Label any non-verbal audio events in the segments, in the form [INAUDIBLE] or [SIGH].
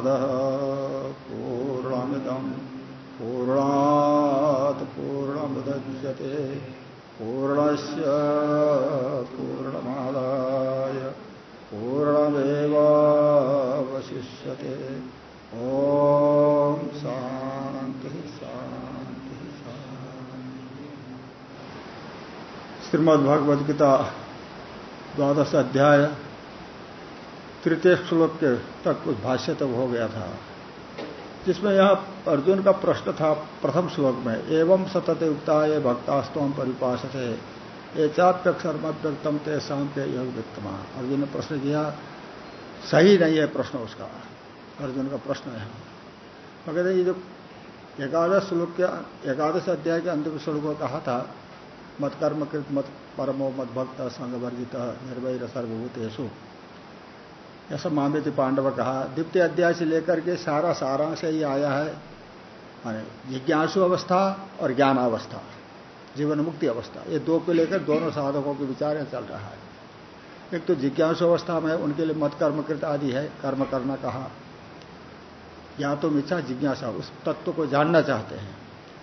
पूर्णमदः पूर्णमिदम् पूर्णात् पूर्णमुदच्यते पूर्णस्य पूर्णमादाय। पूर्णमेवावशिष्यते। ॐ शान्तिः शान्तिः शान्तिः। श्रीमद्भगवद्गीता द्वादश अध्याय। तृतीय श्लोक के तक कुछ भाष्य तक हो गया था, जिसमें यह अर्जुन का प्रश्न था प्रथम श्लोक में, एवं सतत युक्ता ये भक्तास्तम परिपाश थे ये चाप्यक्षर व्यक्तम ते शाम के योग व्यक्तमा अर्जुन ने प्रश्न किया, सही नहीं है प्रश्न उसका। अर्जुन का प्रश्न है। कहते ये जो एकादश श्लोक के, एकादश अध्याय के अंतिम श्लोक को कहा था मत कर्म कृत मत परमो मत भक्त संग वर्जित निर्भय सर्वभूतेशु ऐसा मामित पांडव कहा द्वितीय अध्याय से लेकर के सारा सारांश ही आया है। माने जिज्ञासु अवस्था और ज्ञान अवस्था जीवन मुक्ति अवस्था, ये दो को लेकर दोनों साधकों के विचार चल रहा है। एक तो जिज्ञासु अवस्था में उनके लिए मत कर्मकृत आदि है, कर्म करना कहा। या तो इच्छा जिज्ञासा, उस तत्व को जानना चाहते हैं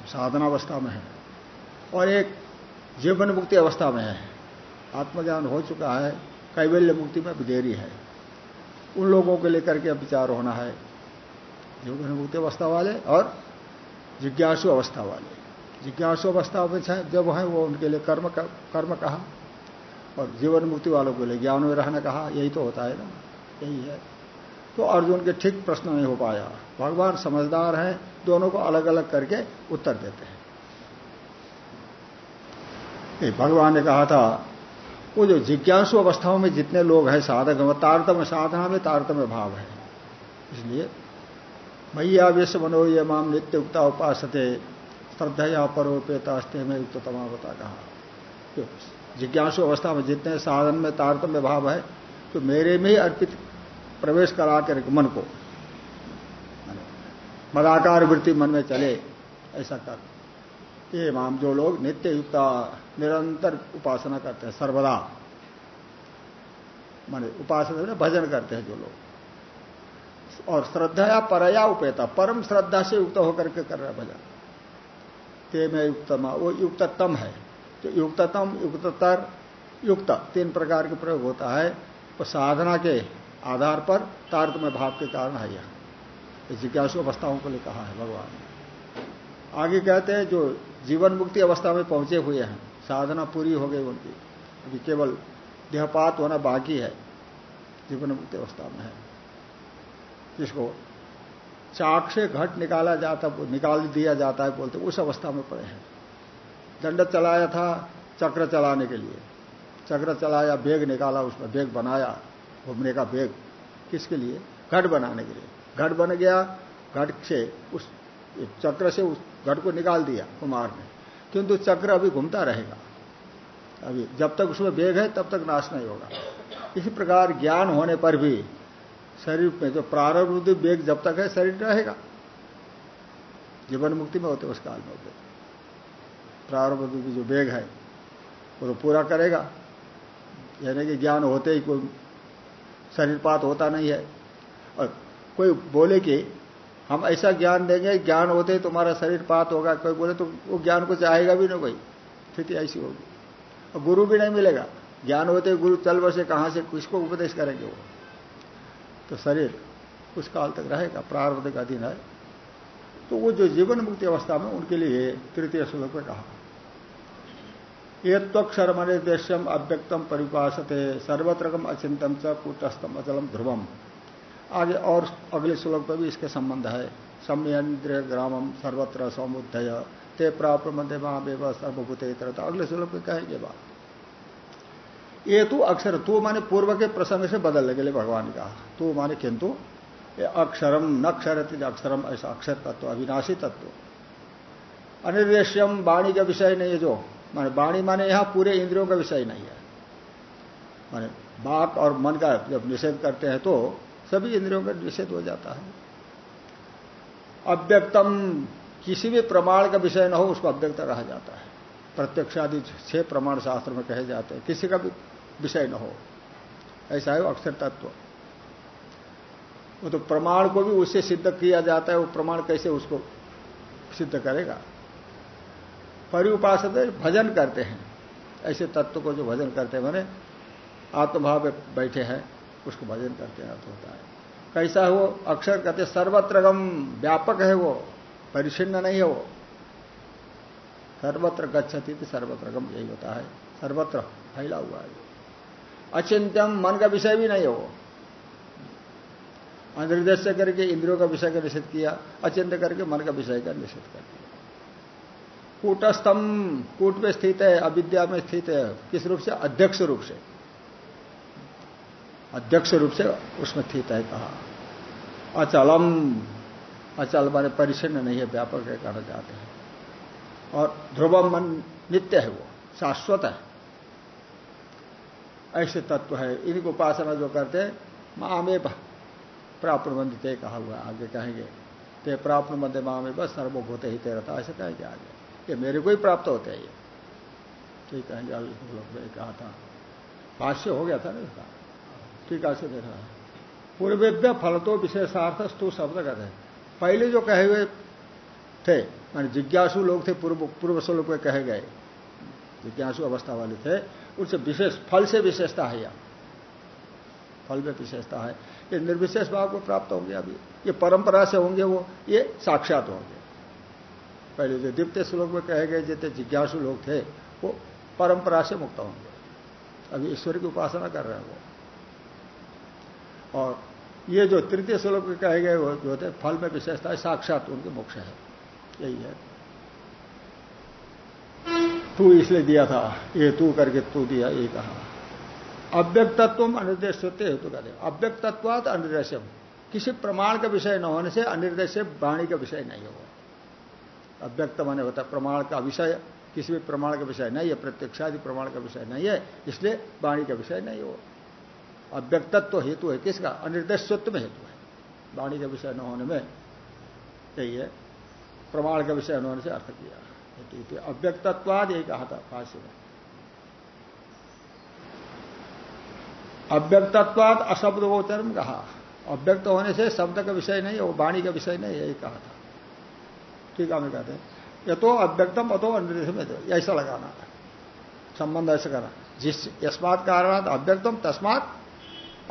साधना अवस्था में है। और एक जीवन मुक्ति अवस्था में है। आत्मज्ञान हो चुका है, कैवल्य मुक्ति में देरी है। उन लोगों को लेकर के विचार होना है। योग अनुभूति अवस्था वाले और जिज्ञासु अवस्था वाले। जिज्ञासु अवस्था में जब है वो उनके लिए कर्म कर्म कहा। और जीवन मुक्ति वालों के लिए ज्ञान में रहना कहा। यही तो होता है ना। यही है। तो अर्जुन के ठीक प्रश्न नहीं हो पाया। भगवान समझदार हैं, दोनों को अलग अलग करके उत्तर देते हैं। भगवान ने कहा था वो जो जिज्ञासु अवस्थाओं में जितने लोग हैं साधक हैं तारतम्य साधना में तारतम्य भाव है। इसलिए मैया विश्व मनो ये माम नित्य उक्ता उपासते श्रद्धा या परोपेतास्ते में युक्त तमावता कहा। जिज्ञासु अवस्था में जितने साधन में तारतम्य भाव है तो मेरे में अर्पित प्रवेश करा कर मन को मदाकार वृत्ति मन में चले, ऐसा कर। ये माम जो लोग नित्य युक्ता निरंतर उपासना करते हैं, सर्वदा। माने उपासना भजन करते हैं जो लोग। और श्रद्धा या परया उपेता, परम श्रद्धा से युक्त होकर के कर रहे भजन। ते में युक्तमा, वो युक्ततम है। तो युक्ततम, युक्ततर, युक्त, तीन प्रकार के प्रयोग होता है। तो साधना के आधार पर तारतम्य भाव के कारण है यह। जिज्ञासु अवस्थाओं को लिए कहा है भगवान। आगे कहते हैं जो जीवन मुक्ति अवस्था में पहुँचे हुए हैं। साधना पूरी हो गई उनकी। अभी केवल देहपात होना बाकी है, जीवन मुक्ति अवस्था में है। जिसको चाक से घट निकाला जाता, निकाल दिया जाता है बोलते, उस अवस्था में पड़े हैं। दंड चलाया था चक्र चलाने के लिए। चक्र चलाया, बेग निकाला, उसमें बेग बनाया, घूमने का बेग। किसके लिए? घट बनाने के लिए। घट बन गया, घट से उस चक्र से उस घट को निकाल दिया कुमार ने। किंतु चक्र अभी घूमता रहेगा। अभी जब तक उसमें वेग है, तब तक नाश नहीं होगा। इसी प्रकार ज्ञान होने पर भी शरीर में जो प्रारंभ वेग जब तक है, शरीर रहेगा। जीवन मुक्ति में होते उस काल में होते प्रारंभ जो वेग है, वो तो पूरा करेगा। यानी कि ज्ञान होते ही कोई शरीरपात होता नहीं है। और कोई बोले कि हम ऐसा ज्ञान देंगे, ज्ञान होते ही तुम्हारा शरीर पात होगा। कोई बोले तो वो ज्ञान को चाहेगा भी ना कोई? स्थिति ऐसी होगी। और गुरु भी नहीं मिलेगा। ज्ञान होते गुरु चल बसे, कहाँ से किसको उपदेश करेंगे वो? तो शरीर कुछ काल तक रहेगा, प्रारब्ध का दिन है। तो वो जो जीवन मुक्ति अवस्था में उनके लिए तृतीय श्लोक में कहा। ये त्वक्षरम निर्देश्यम अव्यक्तम परिपाशते सर्वत्रकम अचिंतम च कूटस्थम अचलम ध्रुवम। आगे और अगले श्लोक पर भी इसके संबंध है। सम्यन्द्र ग्रामम सर्वत्र समुद्धय, ते प्राप्त मध्य महावेव सर्वभूत अगले श्लोक में कहेंगे बात। ये तो अक्षर, तू माने पूर्व के प्रसंग से बदलने के लिए भगवान का। तू माने किंतु अक्षरम नक्षर अक्षरम ऐसा अक्षर तत्व, अविनाशी तत्व। अनिर्देश्यम वाणी का विषय नहीं है जो। माने वाणी माने यहाँ पूरे इंद्रियों का विषय नहीं है। माने बाक और मन का जब निषेध करते हैं तो सभी इंद्रियों का निषेध हो जाता है। अव्यक्तम, किसी भी प्रमाण का विषय न हो, उसको अव्यक्त रहा जाता है। प्रत्यक्ष आदि छह प्रमाण शास्त्र में कहे जाते हैं, किसी का भी विषय न हो। ऐसा है अक्षर तत्व। वो तो प्रमाण को भी उससे सिद्ध किया जाता है, वो प्रमाण कैसे उसको सिद्ध करेगा? परिउपासक भजन करते हैं। ऐसे तत्व को जो भजन करते हैं, मैंने आत्मभाव में बैठे हैं। उसको भजन करते हैं, अर्थ होता है। कैसा है अक्षर कहते सर्वत्रगम, व्यापक है वो परिचिन्न नहीं है वो। सर्वत्र गच्छति तो सर्वत्रगम, यही होता है। सर्वत्र फैला हुआ है। अचिंत्यम, मन का विषय भी नहीं है वो। अनिर्देश करके, इंद्रियों का विषय का निषेध किया अचिंत करके मन का विषय का निषेध कर दिया। कूटस्थम, कूट में स्थित है, अविद्या में स्थित है, किस रूप से? अध्यक्ष रूप से। अध्यक्ष रूप से उसमें स्थित है, कहा। अचलम, अचल माने परिचन्न नहीं है, व्यापक है कहना चाहते हैं। और ध्रुवम मन नित्य है वो, शाश्वत है। ऐसे तत्व है। इनकी उपासना जो करते हैं माँ में प्राप्त कहा हुआ आगे कहेंगे। ते प्राप्त मध्य माँ में बस सर्वभूत ही तेरता, ऐसे कहेंगे आगे। ये मेरे को ही प्राप्त होते हैं ये। ठीक है कहा था। भाष्य हो गया था ना इसका ठीक है देखा। पूर्वेभ्य फल तो विशेषार्थ स्तु शब्द कहते हैं पहले जो कहे हुए थे, मान जिज्ञासु लोग थे, पूर्व पूर्व स्वरूप में कहे गए। जिज्ञासु अवस्था वाले थे, उनसे विशेष, फल से विशेषता है यह फल में विशेषता है। ये निर्विशेष भाव को प्राप्त होंगे अभी। ये परंपरा से होंगे वो, ये साक्षात होंगे। पहले जो द्वितीय श्लोक में कहे गए जितने जिज्ञासु लोग थे, वो परंपरा से मुक्त होंगे। अभी ईश्वर की उपासना कर रहे हैं वो। और ये जो तृतीय श्लोक कहे गए वो जो होते फल में विशेषता है, साक्षात उनके मोक्ष है। यही है। तू इसलिए दिया था, ये तू करके तू दिया, ये कहा। अव्यक्तत्व अनिर्देश होते हेतु कहते अव्यक्तत्वात अनिर्देशम किसी प्रमाण का विषय न होने से अनिर्देश वाणी का विषय नहीं होगा। अव्यक्त माने होता है, प्रमाण का विषय, किसी भी प्रमाण का विषय नहीं है, प्रत्यक्षादि प्रमाण का विषय नहीं है, इसलिए वाणी का विषय नहीं हो अव्यक्तत्व तो हेतु है। किसका? अनिर्देशत्व में हेतु है। वाणी का विषय न होने में यही है। प्रमाण का विषय न होने से अर्थ किया। अव्यक्तत्वाद यही कहा था, भाष्य में। अव्यक्तत्वाद अशब्द गोचरम कहा। अव्यक्त होने से शब्द का विषय नहीं है वो वाणी का विषय नहीं, यही कहा था। ठीक है, हमें कहते हैं। ये तो अव्यक्तम, अतो अनिर्देश में ऐसा लगाना। संबंध ऐसा करना। जिस, यस्मात कारण अव्यक्तम, तस्मात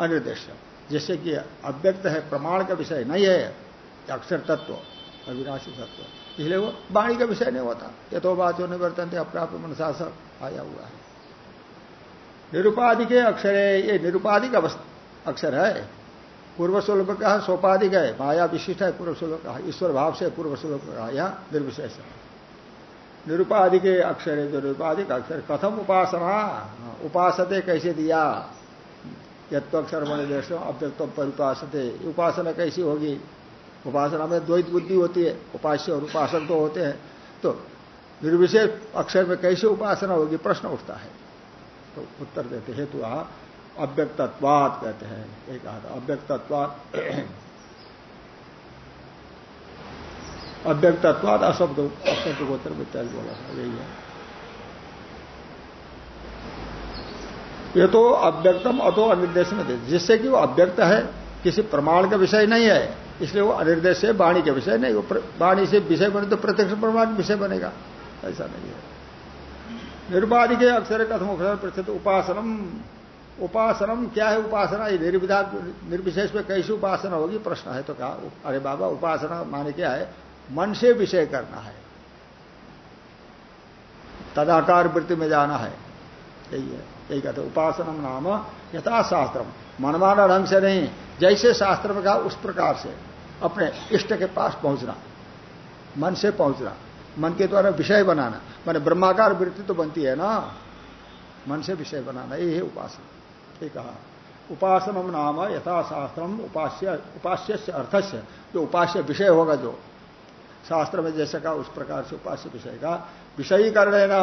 अनिर्देश जिससे कि अव्यक्त है, प्रमाण का विषय नहीं है अक्षर तत्व, अविनाशी तत्व। इसलिए वो वाणी का विषय नहीं होता। ये तो बात जो निवर्तन थे अप्राप्त मनसासर आया हुआ है। निरुपाधि के अक्षर है ये निरुपाधिक अक्षर है। पूर्व में कहा सोपाधिक है, माया विशिष्ट है पूर्व श्लोक कहा ईश्वर भाव से पूर्व श्लोक कहा यहाँ निर्विशेष निरुपाधि के अक्षर है जो निरुपाधिक अक्षर, कथम उपासना, उपासते कैसे दिया? यत्वक्षर मन देश अव्यक्त परिपासते उपासना कैसी होगी? उपासना में द्वैत बुद्धि होती है, उपास्य और उपासक तो होते हैं। तो निर्विशेष अक्षर में कैसे उपासना होगी? प्रश्न उठता है। तो उत्तर देते हेतु अव्यक्तत्वाद कहते हैं। एक कहा था अव्यक्तत्वाद अशब्द अशब्द गोचर इत्यादि बोला था, यही है। ये तो अव्यक्तम अतो अनिर्देश में दे जिससे कि वो अव्यक्त है, किसी प्रमाण का विषय नहीं है, इसलिए वो अनिर्देश है, वाणी के विषय नहीं, वो वाणी से विषय बने तो प्रत्यक्ष प्रमाण विषय बनेगा। ऐसा नहीं है। निर्बाधि के अक्षर कथम अक्षर प्रसिद्ध उपासनम। उपासनम क्या है उपासना? ये निर्विधा निर्विशेष में कैसी उपासना होगी? प्रश्न है। तो कहा, अरे बाबा, उपासना माने क्या है? मन से विषय करना है। तदाकार वृत्ति में जाना है। यही है। यही कहते उपासनम नाम यथाशास्त्रम मनमाना ढंग से नहीं, जैसे शास्त्र में कहा उस प्रकार से अपने इष्ट के पास पहुँचना, मन से पहुँचना, मन के द्वारा विषय बनाना। मैंने ब्रह्माकार वृत्ति तो बनती है ना, मन से विषय बनाना यही है उपासना। ये कहा उपासनम नाम यथाशास्त्रम उपास्य उपास्य से अर्थस्य, जो उपास्य विषय होगा जो। शास्त्र में जैसे कहा, उस प्रकार से उपास्य विषय का विषयी कर लेना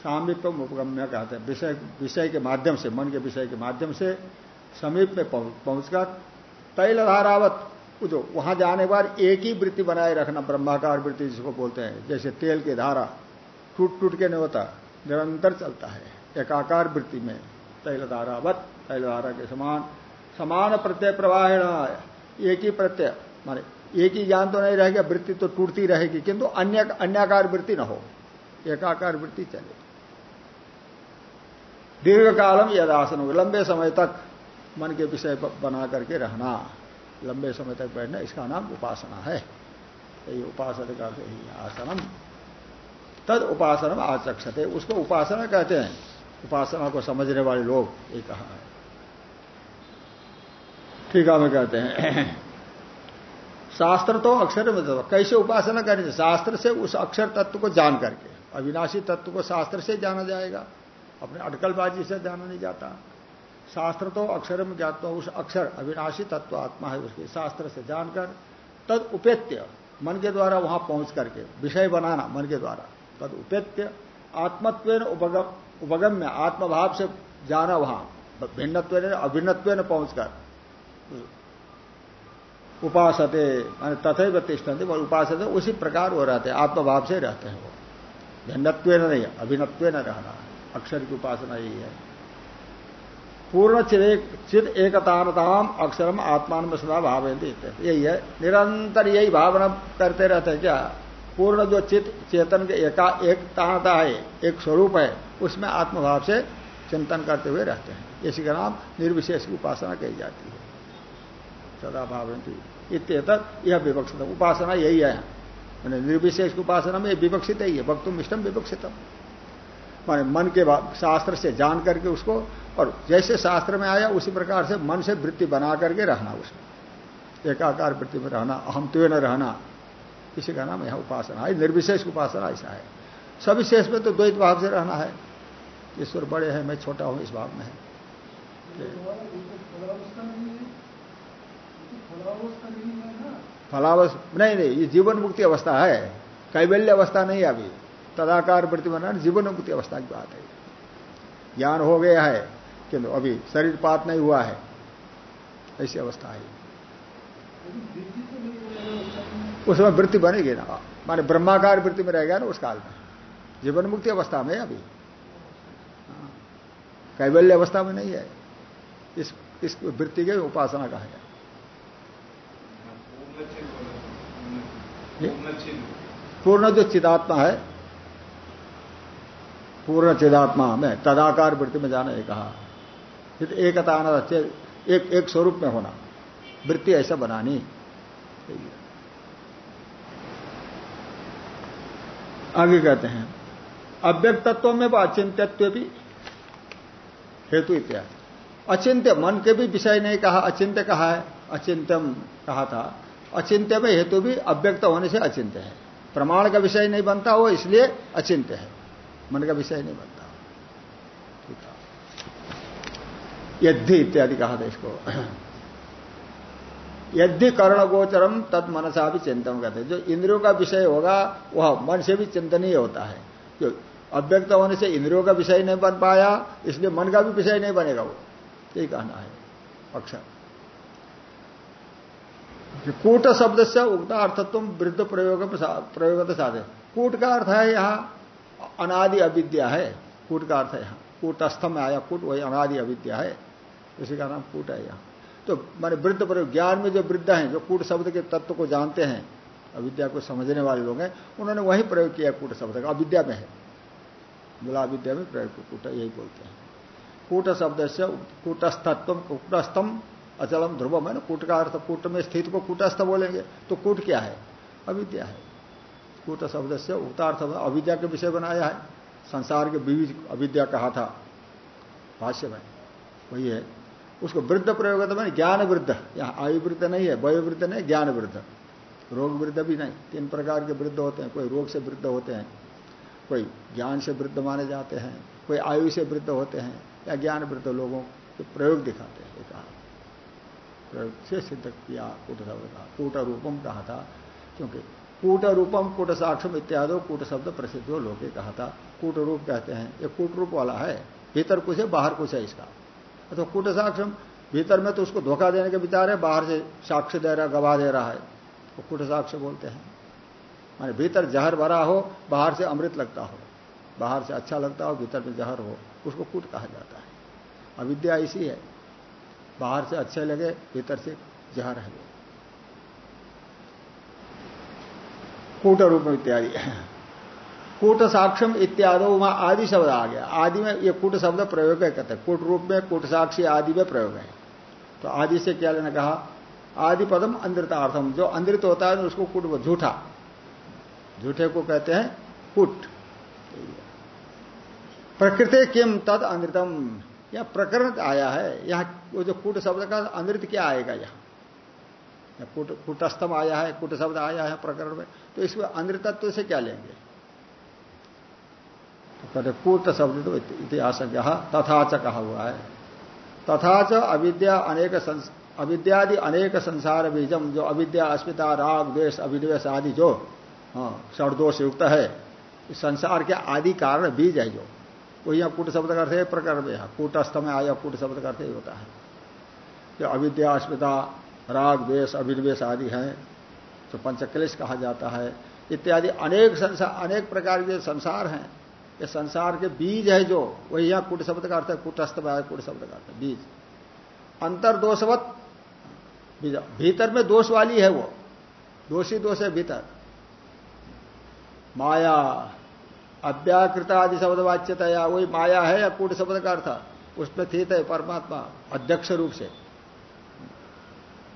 सामिप्य उपगम्य कहते हैं। विषय विषय के माध्यम से, मन के विषय के माध्यम से समीप में पहुंचकर तैल धारावत जो वहाँ जाने बाद एक ही वृत्ति बनाए रखना, ब्रह्माकार वृत्ति जिसको बोलते हैं, जैसे तेल की धारा टूट टूट के नहीं होता, निरंतर चलता है। एकाकार वृत्ति में तैलधारावत, तैलधारा के समान समान प्रत्यय प्रवाह एक ही प्रत्यय, माने एक ही ज्ञान तो नहीं रहेगा, वृत्ति तो टूटती रहेगी, किंतु अन्य, अन्याकार वृत्ति न हो। एकाकार वृत्ति चले। दीर्घ कालम यद आसन हो लंबे समय तक मन के विषय बना करके रहना। लंबे समय तक बैठना, इसका नाम उपासना है। यही उपासना का आसनम। तद उपासना आचक्षते। उसको उपासना कहते हैं। उपासना को समझने वाले लोग, ये कहा है। ठीक है मैं कहते हैं। शास्त्र तो अक्षर में तो कैसे उपासना करनी शास्त्र से उस अक्षर तत्व को जान करके। अविनाशी तत्व को शास्त्र से जाना जाएगा। अपने अटकलबाजी से जाना नहीं जाता। शास्त्र तो अक्षर में ज्ञात उस अक्षर, अविनाशी तत्व आत्मा है उसके, शास्त्र से जानकर, तद उपेत्य, मन के द्वारा वहाँ पहुँच करके, विषय बनाना मन के द्वारा, तद उपेत्य आत्मत्व उपगम में आत्मभाव से जाना वहाँ भिन्नत्व अभिन्नत्व पहुंचकर। उपासते, मान तथे तिष्ठन्ति और उपासते, उसी प्रकार वो रहते आत्मभाव से रहते हैं वो। भिन्नत्व नहीं अभिन्नत्व न रहना। अक्षर की उपासना यही है। पूर्ण चित एकतानताम अक्षरम आत्मान में सदा भाव यही है। निरंतर यही भावना करते रहते हैं क्या? पूर्ण जो चित, चेतन के एका एक तानता है, एक स्वरूप है, उसमें आत्मभाव से चिंतन करते हुए रहते हैं। इसी का नाम निर्विशेष की उपासना कही जाती है। सदा भावंती इत यह। विवक्षित उपासना यही है। निर्विशेष की उपासना में विवक्षित ही। है भक्तुम इष्टम विवक्षितम। माने मन के शास्त्र से जान करके उसको और जैसे शास्त्र में आया उसी प्रकार से मन से वृत्ति बना करके रहना उसमें। एकाकार वृत्ति में रहना अहम तो न रहना। इसी का नाम यह उपासना है। निर्विशेष उपासना ऐसा है। सविशेष में तो द्वैत भाव से रहना है। ईश्वर बड़े हैं मैं छोटा हूँ इस भाव में है। फलावस नहीं नहीं ये जीवन मुक्ति अवस्था है। कैबल्य अवस्था नहीं अभी। तदाकार वृत्ति बना जीवन मुक्ति अवस्था की बात है। ज्ञान हो गया है किंतु अभी शरीर पात नहीं हुआ है। ऐसी अवस्था है। उसमें वृत्ति बनेगी ना। माने ब्रह्माकार वृत्ति में रहेगा ना उस काल में। जीवन मुक्ति अवस्था में अभी। कैवल्य अवस्था में नहीं है। इस इस वृत्ति के उपासना का है। पूर्ण जो चिदात्मा है पूर्ण चिदात्मा में, तदाकार वृत्ति में जाना ये कहा। फिर एकता आना एक एक स्वरूप में होना। वृत्ति ऐसा बनानी। आगे कहते हैं, अव्यक्तत्व में अचिंत्यत्व भी हेतु इत्यादि। अचिंत्य मन के भी विषय नहीं कहा, अचिंत्य कहा है, अचिंत्यम कहा था। अचिंत्य में हेतु भी अव्यक्त होने से अचिंत्य है। प्रमाण का विषय नहीं बनता, वो इसलिए अचिंत्य है। मन का विषय नहीं बनता। यद्धि इत्यादि कहा था इसको। [CLEARS THROAT] यद्धि कर्ण गोचरम तत् मनसा भी चिंतन कहते जो इंद्रियों का विषय होगा, वह मन से भी चिंतनीय होता है। जो अव्यक्त होने से इंद्रियों का विषय नहीं बन पाया, इसलिए मन का भी विषय नहीं बनेगा वो। यही कहना है। अक्षर कूट शब्द से उगता अर्थत्व वृद्ध प्रयोग प्रयोग साधे कूट का अर्थ है यहाँ अनादि अविद्या है। कूट का अर्थ है यहाँ। कूटस्थ में आया, कूट, वही अनादि अविद्या है। उसी का नाम कूट है यहाँ। तो माने वृद्ध प्रयोग ज्ञान में जो वृद्ध हैं, जो कूट शब्द के तत्व को जानते हैं, अविद्या को समझने वाले लोग हैं, उन्होंने वही प्रयोग किया कूट शब्द का। अविद्या में है। मूला विद्या में प्रयोग कूट, यही बोलते हैं। कूट शब्द से कूटस्थत्व कूटस्थम अचलम ध्रुवम, है ना? कूट का अर्थ कूट में स्थित को कूटस्थ बोलेंगे। तो कूट क्या है? अविद्या है। कूट शब्द से उतार्थ अविद्या के विषय बनाया है। संसार के बीज अविद्या कहा था। भाष्य में वही है। उसको वृद्ध प्रयोग तो मैंने ज्ञान वृद्ध। यहाँ आयु वृद्ध नहीं है, वय वृद्ध नहीं, ज्ञान वृद्ध। रोग वृद्ध भी नहीं। तीन प्रकार के वृद्ध होते हैं। कोई रोग से वृद्ध होते हैं, कोई ज्ञान से वृद्ध माने जाते हैं, कोई आयु से वृद्ध होते हैं, या ज्ञान वृद्ध लोगों के प्रयोग दिखाते हैं। कहा। प्रयोग से सिद्ध किया कूट शब्द का कूट रूपम कहा था, क्योंकि कूट रूपम कूट साक्षम इत्यादि कूट शब्द प्रसिद्ध हो लोके कहा था। कूट रूप कहते हैं। ये कूट रूप वाला है। भीतर कुछ है, बाहर कुछ है इसका। तो कूट साक्षम भीतर में तो उसको धोखा देने के विचार है, बाहर से साक्ष्य दे रहा, गवाह दे रहा है। वो कूट साक्ष्य बोलते हैं। माने भीतर जहर भरा हो, बाहर से अमृत लगता हो। बाहर से अच्छा लगता हो, भीतर में जहर हो। उसको कूट कहा जाता है। अविद्या ऐसी है। बाहर से अच्छे लगे, भीतर से जहर है कूट रूप में इत्यादि। कूट साक्षम इत्यादि वहाँ आदि शब्द आ गया। आदि में ये कूट शब्द प्रयोग है कहते हैं। कूट रूप में कूट साक्षी आदि में प्रयोग है। तो आदि से क्या लेना कहा? आदि पदम अंधितार्थम। जो अंधित होता है, उसको कूट झूठा। झूठे को कहते हैं कुट। प्रकृति किम तद अनृतम यह प्रकरण आया है। यहाँ वो जो कूट शब्द का अनृत क्या आएगा यहाँ? कुट, कुटस्थम आया है, कुट शब्द आया है प्रकरण में तो इसमें अनृतत्व से क्या लेंगे? तो कहते कूट शब्द तो इतिहास तथा च कहा हुआ है। तथा च अविद्या अनेक अविद्यादि अनेक संसार बीजम, जो अविद्या, अस्मिता, राग, द्वेष, अभिनिवेश आदि जो हाँ षडदोष युक्त है संसार के आदि कारण बीज है जो। वो यहाँ कूट शब्द करते प्रकरण में कूटस्थ में आया, कूट शब्द करते ही होता है। जो अविद्या, अस्मिता राग, द्वेष, अभिनिवेश आदि है जो पंचक्लेश कहा जाता है। इत्यादि अनेक संसार अनेक प्रकार के संसार हैं। ये संसार के बीज है जो, वही यहाँ कुट शब्द का अर्थ है, कुटस्थ कुट शब्द का अर्थ बीज। अंतर दोषवत भीतर में दोष वाली है वो। दोषी दोष है भीतर। माया, अव्याकृत आदि शब्द वाच्यता वही माया है या कूट शब्द का अर्थ? उसमें स्थित है परमात्मा, अध्यक्ष रूप से।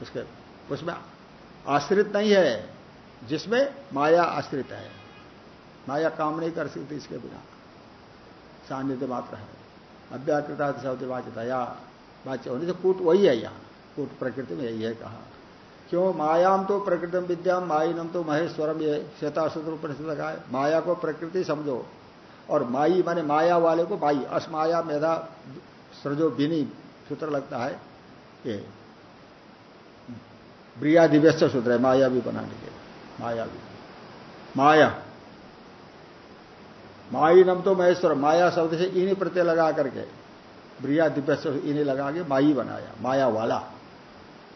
उसके उसमें आश्रित नहीं है, जिसमें माया आश्रित है। माया काम नहीं कर सकती इसके बिना। सान्निध्य मात्र है। अव्याकृत वाच्यता या वाच्य होने से कूट वही है यहाँ। कूट प्रकृति में यही है कहा। क्यों? मायाम तो प्रकृतम विद्याम, माइनम तो महेश्वरम, ये श्वेताशुद्र उपनिषद लगा है। माया को प्रकृति समझो। और माई माने माया वाले को माई असमाया मेधा, सृजो, बिनी सूत्र लगता है। ये ब्रिया दिव्य सूत्र है, माया भी बनाने के माया भी। माया। माई नम तो महेश्वर, माया शब्द से इन्हीं प्रत्यय लगा करके, ब्रिया दिव्य इन्हें लगा के माई बनाया, माया वाला।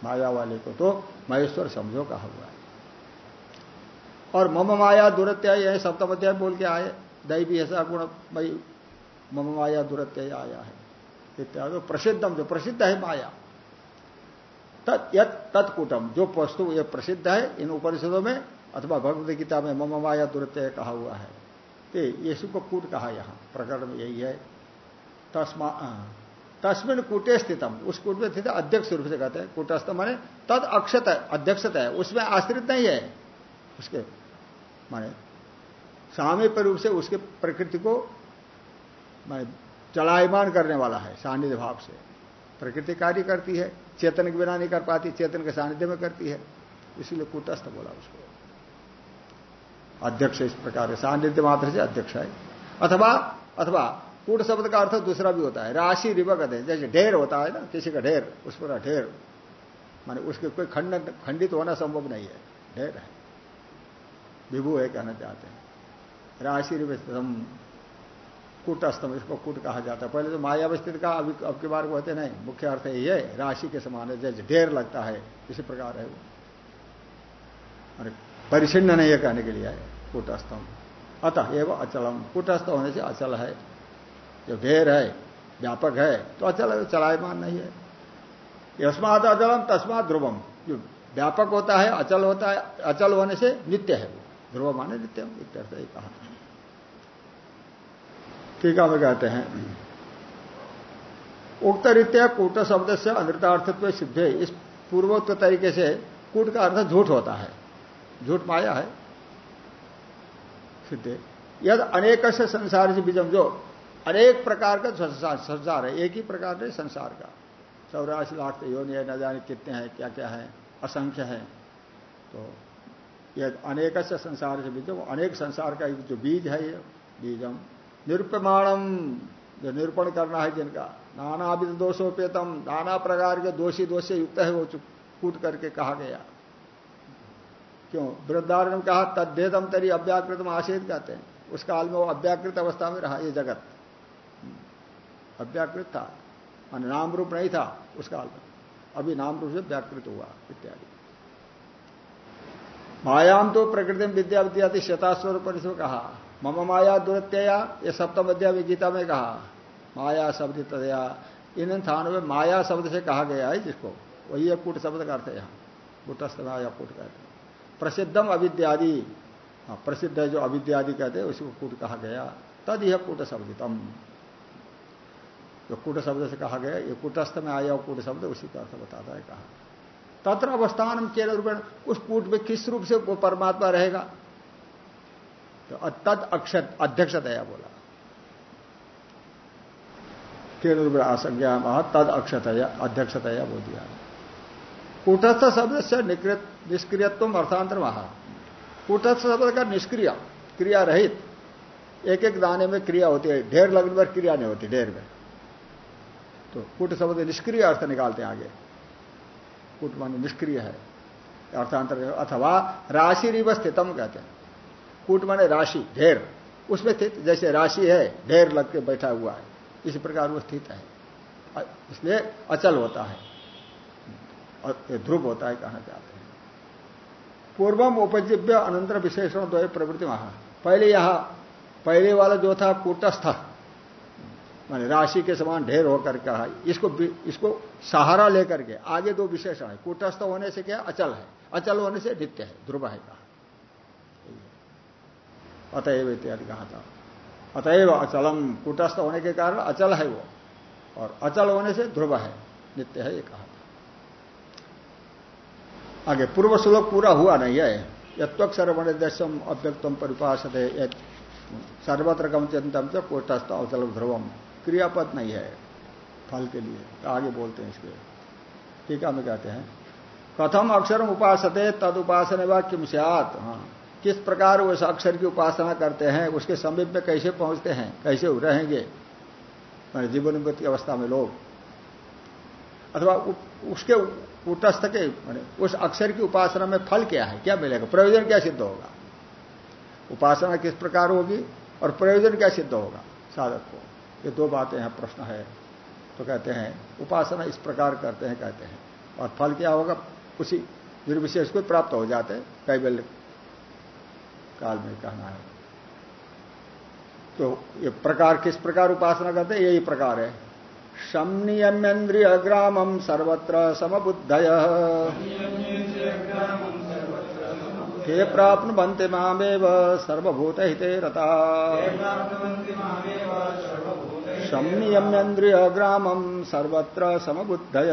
माया वाले को तो महेश्वर समझो कहा हुआ है। और मम माया दुरत्याय यह सप्तम अध्याय बोल के आए दैवी ऐसा गुण मई मम माया दुरत्याय आया है। इत्यादि, प्रसिद्धम जो, प्रसिद्ध है माया। तत्कुटम जो वस्तु ये प्रसिद्ध है, इन उपनिषदों में, अथवा भगवद गीता में, मम माया दुरत्य कहा हुआ है। तो यीशु को कूट कहा यहाँ, प्रकरण में यही है। तस्मा तस्मिन कूटे स्थितम, उस कूट में स्थित अध्यक्ष रूप से कहते हैं। कूटस्थ माने तद अक्षत, अध्यक्षता है, उसमें आश्रित नहीं है। उसके, माने, सामीप्य रूप से उसके प्रकृति को, माने, चलायमान करने वाला है सानिध्य भाव से। प्रकृति कार्य करती है। चेतन के बिना नहीं कर पाती, चेतन के सानिध्य में करती है। इसीलिए कूटस्थ बोला उसको। अध्यक्ष इस प्रकार है। सानिध्य मात्र से अध्यक्ष है। अथवा अथवा, कूट शब्द का अर्थ दूसरा भी होता है। राशि रिव है। जैसे ढेर होता है ना, किसी का ढेर, उस पर ढेर। माने उसके कोई खंड, खंडित होना संभव नहीं है। ढेर है। विभू है कहना चाहते हैं। राशि रिव कूटस्तम इसको कूट कहा जाता है। पहले तो माया स्थित का अभी अब के बार कहते नहीं। मुख्य अर्थ है, राशि के समान है, जैसे ढेर लगता है, इसी प्रकार है वो। परिचिन्न नहीं है कहने के लिए है कूटस्थम। अतः एवं अचलम। कूटस्थ होने से अचल है। जो ढेर है, व्यापक है तो अचल है, चलायमान नहीं है। यस्मात अचलम तस्मात ध्रुवम। जो व्यापक होता है, अचल होता है, अचल होने से नित्य है वो। ध्रुव माने नित्य इत्यर्थ कहा टीका में कहते हैं। उक्त रीत्या कूट शब्द से अनृतार्थत्व सिद्ध है इस पूर्वोक्त तरीके से कूट का अर्थ झूठ होता है। झूठ माया है। सिद्ध यद अनेक से संसार से बीजम जो अनेक प्रकार का संसार है। एक ही प्रकार नहीं, संसार का। चौरासी लाख योनि है, न जाने कितने हैं क्या क्या है, असंख्य है। तो ये अनेक से संसार से बीजम अनेक संसार का जो बीज है ये बीजम निरुपमाणम जो निरूपण करना है जिनका नाना विध दोषोपेतम नाना प्रकार के दोषी दोष युक्त है वो कूट करके कहा गया। क्यों? वृद्धारण कहा तद्भेदम तरी अव्याकृतम आशेद कहते हैं। उस काल में वो अव्याकृत अवस्था में रहा, ये जगत। अव्याकृत था। मान नाम रूप नहीं था उस काल में। अभी नाम रूप से व्याकृत हुआ, इत्यादि। मायाम तो प्रकृति विद्या विद्या शतास्वर परिसर कहा। मम माया दुरत्यया, ये सप्तम अध्याय में गीता में कहा। माया शब्द तदया। इन स्थानों में माया शब्द से कहा गया है जिसको। वही एक कूट शब्द का अर्थ है यहाँ। कूटस्थ माया, कूट कहते हैं प्रसिद्धम अविद्यादि। हाँ प्रसिद्ध है जो अविद्यादि कहते हैं, उसी को कूट कहा गया। तद यह कूट शब्दितम। जो कूट शब्द से कहा गया, ये कूटस्थ में आया कूट शब्द, उसी का अर्थ बताता है कहा। तत्र अवस्थान केवल रूप उस कूट में किस रूप से वो परमात्मा रहेगा? तो तद अक्षत, अध्यक्षतया बोला। रूप आसंज्ञा महा तद अक्षतया, अध्यक्षतया बोल दिया। कूटस्थ शब्द से निष्क्रियत्व अर्थांतर महा। कूटस्थ शब्द का निष्क्रिय, क्रिया रहित एक एक दाने में क्रिया होती है। ढेर लगने पर क्रिया नहीं होती, ढेर में। तो कूट शब्द निष्क्रिय अर्थ निकालते हैं आगे। कूट मान निष्क्रिय है, अर्थांतर अथवा राशि रिव स्थितम कहते हैं। कूट माने राशि, ढेर। उसमें स्थित, जैसे राशि है, ढेर लग के बैठा हुआ है। इसी प्रकार वो स्थित है। इसलिए अचल होता है। और ध्रुव होता है कहना चाहते हैं। पूर्वम उपजीव्य अनंतर विशेषण दो प्रवृत्ति वहाँ। पहले यहाँ, पहले वाला जो था, कूटस्थ। माने राशि के समान ढेर होकर कहा इसको इसको सहारा लेकर के, आगे दो विशेषण है। कूटस्थ होने से क्या? अचल है। अचल होने से नित्य है। ध्रुव है कहा। अतएव इत्यादि कहा था। अतएव अचलम, कूटस्थ होने के कारण अचल है वो। और अचल होने से ध्रुव है, नित्य है, ये कहा था। आगे, पूर्व श्लोक पूरा हुआ नहीं है। यत्वक्षर दशम अव्यक्तम परिपाश सर्वत्र कम चिंतम च कूटस्थ अचल ध्रुवम क्रियापद नहीं है फल के लिए। तो आगे बोलते हैं इसके। ठीक है, हमें कहते हैं। कथम अक्षर उपासते तद उपासना व किम सियात? हाँ। किस प्रकार उस अक्षर की उपासना करते हैं, उसके समीप में कैसे पहुँचते हैं, कैसे रहेंगे? जीवन की अवस्था में लोग। अथवा उसके उटस्थ के उस अक्षर की उपासना में फल क्या है? क्या मिलेगा? प्रयोजन क्या सिद्ध होगा? उपासना किस प्रकार होगी और प्रयोजन क्या सिद्ध होगा? साधक को। ये दो बातें हैं, प्रश्न है। तो कहते हैं, उपासना इस प्रकार करते हैं, कहते हैं। और फल क्या होगा? उसी निर्विशेष को प्राप्त हो जाते हैं कई कैबल्य काल में कहना है। तो ये प्रकार किस प्रकार उपासना करते हैं? यही प्रकार है। संयम्यन्द्रिय ग्रामम सर्वत्र समबुद्धय। ते प्राप्त बनते मामेव सर्वभूत हिते रता। संयम्यन्द्रिय ग्रामम सर्वत्र समबुद्धय।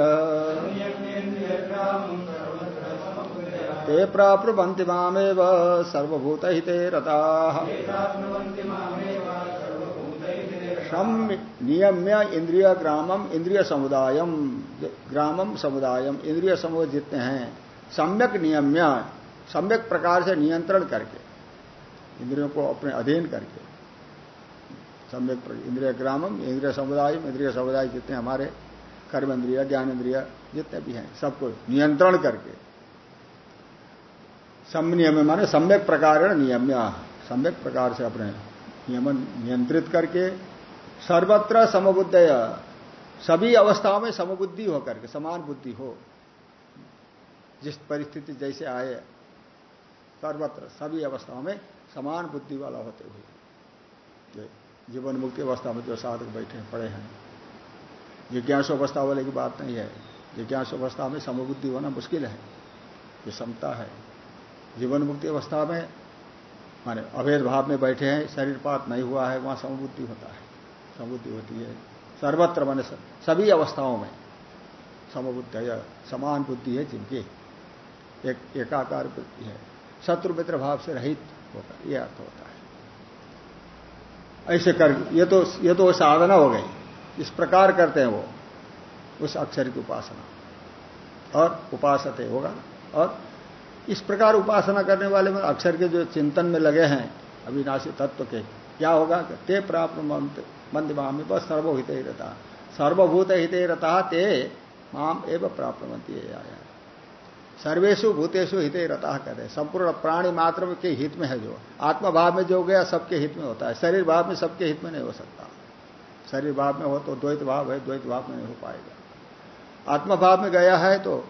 ते प्राप्नुवन्ति मामेव सर्वभूत हिते रता। नियम्य इंद्रिय ग्रामम इंद्रिय समुदायम ग्रामम समुदायम इंद्रिय समूह जितने हैं सम्यक नियम्य सम्यक प्रकार से नियंत्रण करके इंद्रियों को अपने अधीन करके सम्यक इंद्रिय ग्रामम इंद्रिय समुदाय इंद्रिय समुदाय जितने हमारे कर्म इंद्रिय ज्ञान इंद्रिय जितने भी हैं सबको नियंत्रण करके नियम माने सम्यक प्रकार नियम्य सम्यक प्रकार से अपने नियमन नियंत्रित करके सर्वत्र समबुद्ध सभी अवस्थाओं में समबुद्धि होकर के, समान बुद्धि हो, जिस परिस्थिति जैसे आए, सर्वत्र, सभी अवस्थाओं में समान बुद्धि वाला होते हुए जीवन मुक्ति अवस्था में जो साधक बैठे पड़े हैं। जिज्ञास अवस्था वाले की बात नहीं है। जिज्ञास अवस्था में समबुद्धि होना मुश्किल है। ये क्षमता है। जीवन मुक्ति अवस्था में, माने अभेद भाव में बैठे हैं, शरीर पात नहीं हुआ है, वहाँ समबुद्धि होता है। समबुद्धि होती है। सर्वत्र माने सभी अवस्थाओं में समबुद्ध समान बुद्धि है जिनकी एक, एकाकार बुद्धि है। शत्रु मित्र भाव से रहित होकर यह अर्थ होता है। ऐसे कर, ये तो ये तो साधना हो गई। इस प्रकार करते हैं वो, उस अक्षर की उपासना। और उपासते होगा और इस प्रकार उपासना करने वाले में अक्षर के जो चिंतन में लगे हैं, अविनाशी तत्व के, क्या होगा ते प्राप्त मंद माम बस सर्वहित ही रहता सर्वभूत हित रहता ते माम एवं प्राप्त मंत्री आया सर्वेशु भूतेशु हित कहते हैं। संपूर्ण प्राणी मात्र के हित में है जो। आत्मा भाव में जो गया, सबके हित में होता है। शरीर भाव में सबके हित में नहीं हो सकता। शरीर भाव में हो तो द्वैत भाव है, द्वैत भाव में नहीं हो पाएगा। आत्मा भाव में गया है तो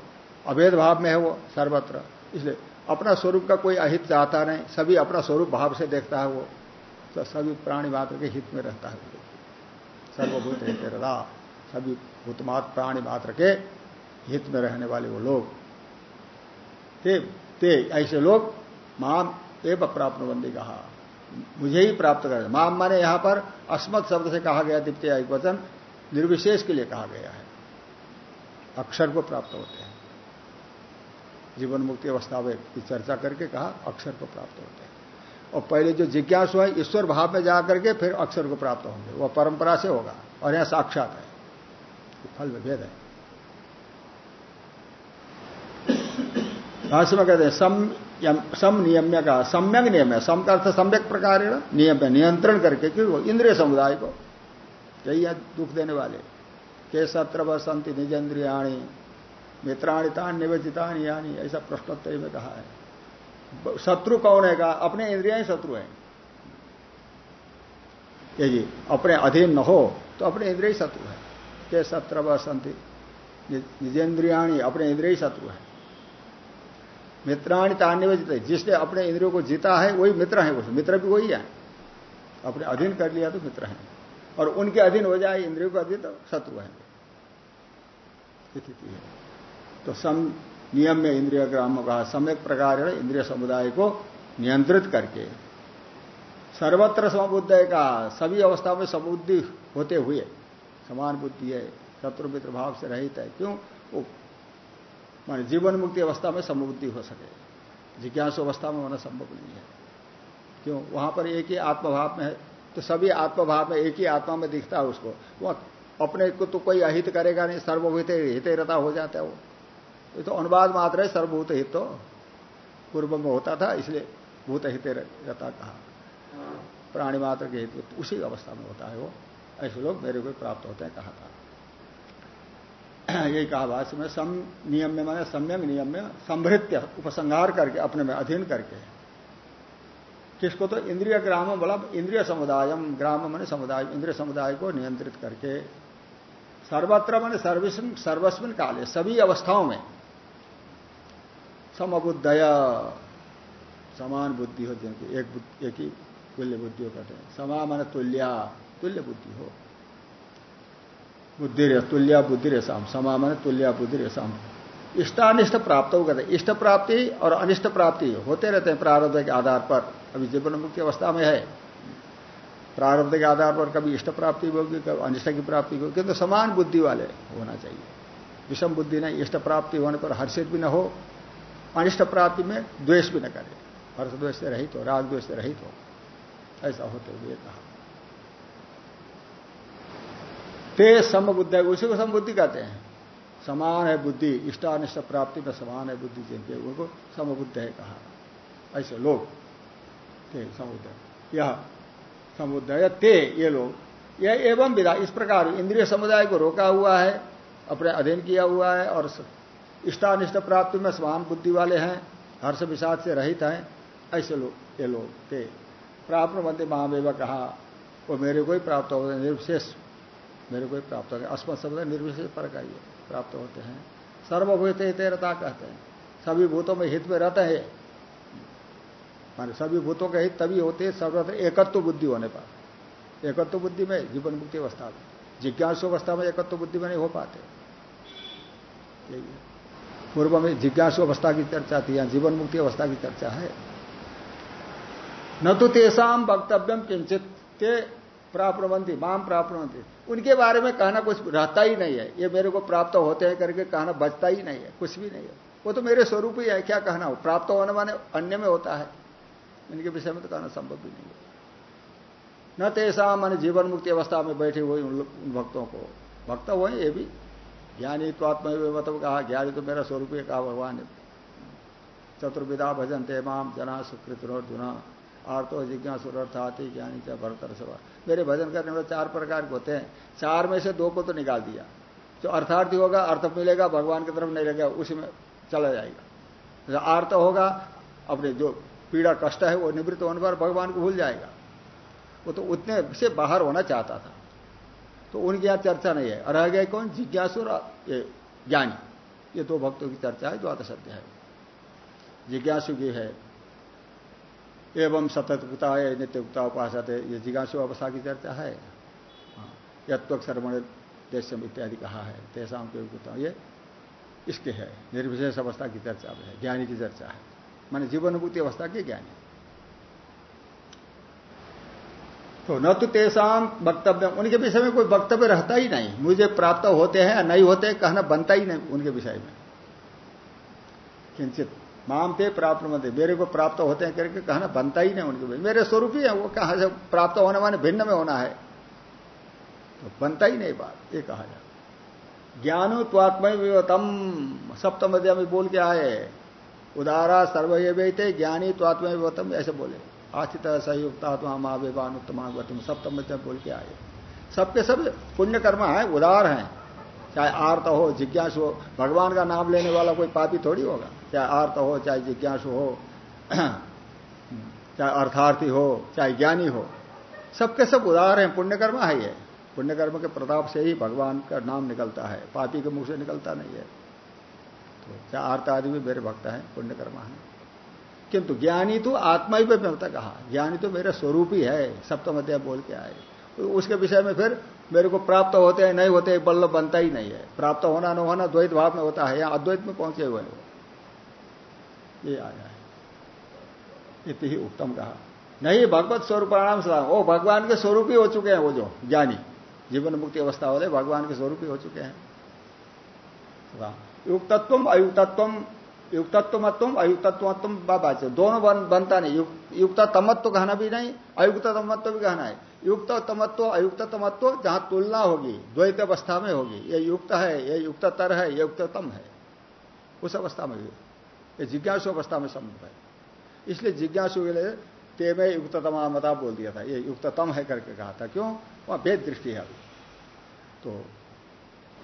अभेद भाव में है वो सर्वत्र। इसलिए अपना स्वरूप का कोई अहित चाहता नहीं सभी अपना स्वरूप भाव से देखता है वो तो सभी प्राणी मात्र के हित में रहता है। सर्वभूत हित रहा सभी भूतमात्र प्राणी मात्र के हित में रहने वाले वो लोग। ते, ते ऐसे लोग माम एव प्राप्त बंदी कहा। मुझे ही प्राप्त कर माम माने यहाँ पर अस्मत शब्द से कहा गया द्वितीय वचन निर्विशेष के लिए कहा गया है। अक्षर को प्राप्त होते हैं। जीवन मुक्ति अवस्था में चर्चा करके कहा, अक्षर को प्राप्त होते हैं। और पहले जो जिज्ञासु है ईश्वर भाव में जाकर के फिर अक्षर को प्राप्त होंगे। वह परंपरा से होगा, और यहाँ साक्षात है। फल में भेद है। भाष्य में कहते हैं, सम सम नियम्य का, सम्यक नियम है सम का अर्थ सम्यक प्रकार नियम है नियंत्रण करके क्यों इंद्रिय समुदाय को, यही है दुख देने वाले। के सत्र बसंती निजेंद्रियाणी मित्राणी तान निवेचितानी यानी, ऐसा प्रश्नोत्तरी में कहा है। शत्रु कौन है? का अपने इंद्रिया ही शत्रु है। यदि अपने अधीन न हो तो अपने इंद्रिय शत्रु है। के सत्र बसंती निजेंद्रियाणी, अपने इंद्रिय शत्रु है। मित्राणी तान निवेचित जिसने अपने इंद्रियों को जीता है, वही मित्र है उस मित्र भी वही है। अपने अधीन कर लिया तो मित्र है। और उनके अधीन हो जाए, इंद्रियों को अधीन तो शत्रु है। स्थिति है। तो सम नियम में इंद्रिय ग्राम कहा सम्यक प्रकार इंद्रिय समुदाय को नियंत्रित करके। सर्वत्र समबुद्ध का सभी अवस्था में समुद्धि होते हुए, समान बुद्धि है, शत्रु मित्र भाव से रहित है, क्यों? वो मान जीवन मुक्ति अवस्था में समबुद्धि हो सके। जिज्ञासु अवस्था में होना संभव नहीं है। क्यों? वहाँ पर एक ही आत्मभाव में है तो सभी आत्मभाव में एक ही आत्मा में दिखता है उसको। वो अपने को तो कोई अहित करेगा नहीं, सर्वभूत हित रहता हो जाता है वो। ये तो अनुवाद मात्र है, सर्वभूत हित तो। पूर्व में होता था, इसलिए भूत हित रहता कहा प्राणी मात्र के हित, उसी अवस्था में होता है वो। ऐसे लोग मेरे को प्राप्त होते हैं, कहा था। यही कहा भाष्य में, सम नियम में मैंने सम्यक नियम में संभृत्य उपसंहार करके, अपने में अधीन करके। किसको तो इंद्रिय ग्राम बोला, इंद्रिय समुदाय ग्राम मैंने समुदाय, इंद्रिय समुदाय को नियंत्रित करके। सर्वत्र मैंने सर्विस्म सर्वस्विन काले, सभी अवस्थाओं में। समबुद्धय। समान बुद्धि हो जिनकी एक एक ही तुल्य बुद्धि हो कहते हैं। समा मन तुल्या, तुल्य बुद्धि हो। बुद्धि तुल्या बुद्धि रेसाम समा। मन तुल्या बुद्धि रेसाम इष्टानिष्ट प्राप्त हो कहते इष्ट प्राप्ति और अनिष्ट प्राप्ति होते रहते हैं प्रारब्ध के आधार पर। अभी जीवन मुक्ति अवस्था में है। प्रारब्ध के आधार पर कभी इष्ट प्राप्ति होगी, कभी अनिष्ट की प्राप्ति होगी। किंतु समान बुद्धि वाले होना चाहिए। विषम बुद्धि नहीं, इष्ट प्राप्ति होने पर हर्षित भी न हो। अनिष्ट प्राप्ति में द्वेष भी न करे। हर्ष द्वेष से रहित हो, राग द्वेष से रहित हो। ऐसा होते हुए कहा। ते समबुद्ध, उसी को समबुद्धि कहते हैं। समान है बुद्धि, इष्टानिष्ट प्राप्ति में समान है बुद्धि जिनके उनको समबुद्ध है कहा। ऐसे लोग, ते समुद्र यह समुदाय ते, ये लोग। यह एवं विधा, इस प्रकार इंद्रिय समुदाय को रोका हुआ है, अपने अधीन किया हुआ है और इष्टानिष्ट प्राप्ति में समान बुद्धि वाले हैं, हर्ष विषाद से रहित हैं, ऐसे लोग ये लोग थे। प्राप्त मंदिर महावेव कहा, वो मेरे को ही प्राप्त हो गए, निर्विशेष। मेरे को ही प्राप्त हो गए। अस्मत शब्द निर्विशेष पर का प्राप्त होते हैं। सर्वभूत तेरता कहते हैं। सभी भूतों में हित में रहते हैं। माने सभी भूतों के हित तभी होते हैं, सर्वत्र एकत्व बुद्धि होने पर। एकत्व बुद्धि में जीवन मुक्ति अवस्था में, जिज्ञासु अवस्था में एकत्व बुद्धि में नहीं हो पाते। यही है। पूर्व में जिज्ञासु अवस्था की चर्चा थी यहाँ जीवन मुक्ति अवस्था की चर्चा है। न तो तेसाम वक्तव्यम किंचित ते प्राप्रबंधी माम प्राप्रबंधी उनके बारे में कहना कुछ रहता ही नहीं है। ये मेरे को प्राप्त होते हैं करके कहना बचता ही नहीं है, कुछ भी नहीं है। वो तो मेरे स्वरूप ही है, क्या कहना हो? प्राप्त होने माने अन्य में होता है। इनके विषय में तो कहना संभव भी नहीं है। न तेसा मान जीवन मुक्ति अवस्था में बैठे हुए उन भक्तों को। भक्त हुए ये भी ज्ञानी तो आत्मा मतलब कहा, ज्ञानी तो मेरा स्वरूप ही कहा, भगवान चतुर्विदा भजन ते माम जना सुकृत जुना आर्तो जिज्ञासुरर्थाति ज्ञानी क्या भरतर सभा। मेरे भजन करने वाले चार प्रकार के होते हैं। चार में से दो को तो निकाल दिया। जो अर्थार्थी होगा, अर्थ मिलेगा, भगवान की तरफ़ नहीं लगेगा, उसी में चला जाएगा। जो आर्त होगा, अपने जो पीड़ा कष्ट है, वो निवृत्त होने पर भगवान को भूल जाएगा। वो तो उतने से बाहर होना चाहता था। तो उनकी यहाँ चर्चा नहीं है। रह गए कौन? जिज्ञासु ये ज्ञानी। ये दो भक्तों की चर्चा है द्वादश है। जिज्ञासु की है। एवं सततता है नित्यता उपासत है ये जिज्ञासु अवस्था की चर्चा है। हाँ, यत्व श्रवण देशम इत्यादि कहा है। तेसाम के योग्यता ये इसके है। निर्विशेष अवस्था की चर्चा है ज्ञानी की चर्चा है। माने जीवन मुक्ति अवस्था के ज्ञानी। तो न तो तेसाम वक्तव्य। उनके विषय में कोई वक्तव्य रहता ही नहीं। मुझे प्राप्त होते हैं या नहीं होते, कहना बनता ही नहीं उनके विषय में। किंचित मामते प्राप्त मत मेरे को प्राप्त होते हैं करके कहना बनता ही नहीं उनके विषय मेरे स्वरूप ही है, वो कहा से प्राप्त होने वाले भिन्न में होना है। तो बनता ही नहीं बात, ये कहा जाए ज्ञानो त्वात्मय विवतम, सप्तम अध्याय बोल के आए उदारा सर्वये थे ज्ञानी त्वात्मय विवतम, ऐसे बोले। आस्थित संयुक्तात्मा माँ विवान उत्तमा गतम सप्तम अध्याय बोल के आए। सबके सब पुण्य कर्म है, उदार हैं। चाहे आर्त हो, जिज्ञासु हो, भगवान का नाम लेने वाला कोई पापी थोड़ी होगा। चाहे आर्त हो, चाहे जिज्ञासु हो, चाहे अर्थार्थी हो, चाहे ज्ञानी हो, सबके सब उदार हैं, पुण्यकर्म है ये। पुण्यकर्म के प्रताप से ही भगवान का नाम निकलता है, पापी के मुख से निकलता नहीं है। तो चाहे आर्त आदि भी मेरे भक्त हैं, पुण्यकर्मा है। किंतु ज्ञानी तो आत्मा ही पे कहा। ज्ञानी तो मेरा स्वरूप ही है सप्तम अध्याय बोल के आए। तो उसके विषय में फिर मेरे को प्राप्त होते हैं, नहीं होते बल्लभ बनता ही नहीं है। प्राप्त होना, न होना, द्वैत भाव में होता है, या अद्वैत में पहुँचे हुए वो। ये आया है। इतनी ही उत्तम कहा नहीं, भगवत स्वरूपाणाम सलाम वो भगवान के स्वरूप ही हो चुके हैं वो जो, ज्ञानी। जीवन मुक्ति अवस्था वाले भगवान के स्वरूप ही हो चुके हैं। युक्तत्व अयुक्तत्व युक्तत्वत्व अयुक्तत्वत्व बाचे दोनों बन, बनता नहीं। युक्त तमत्व कहना भी नहीं अयुक्त तमत्व भी कहना है। युक्त तमत्व अयुक्त तमत्व जहाँ तुलना होगी द्वैत अवस्था में होगी ये युक्त है ये युक्ततर है ये युक्ततम है। उस अवस्था में ये जिज्ञासु अवस्था में संभव है। इसलिए जिज्ञासु के लिए ते में युक्ततमा मता बोल दिया था। ये युक्ततम है करके कहा था। क्यों? वहाँ भेद दृष्टि है अभी। तो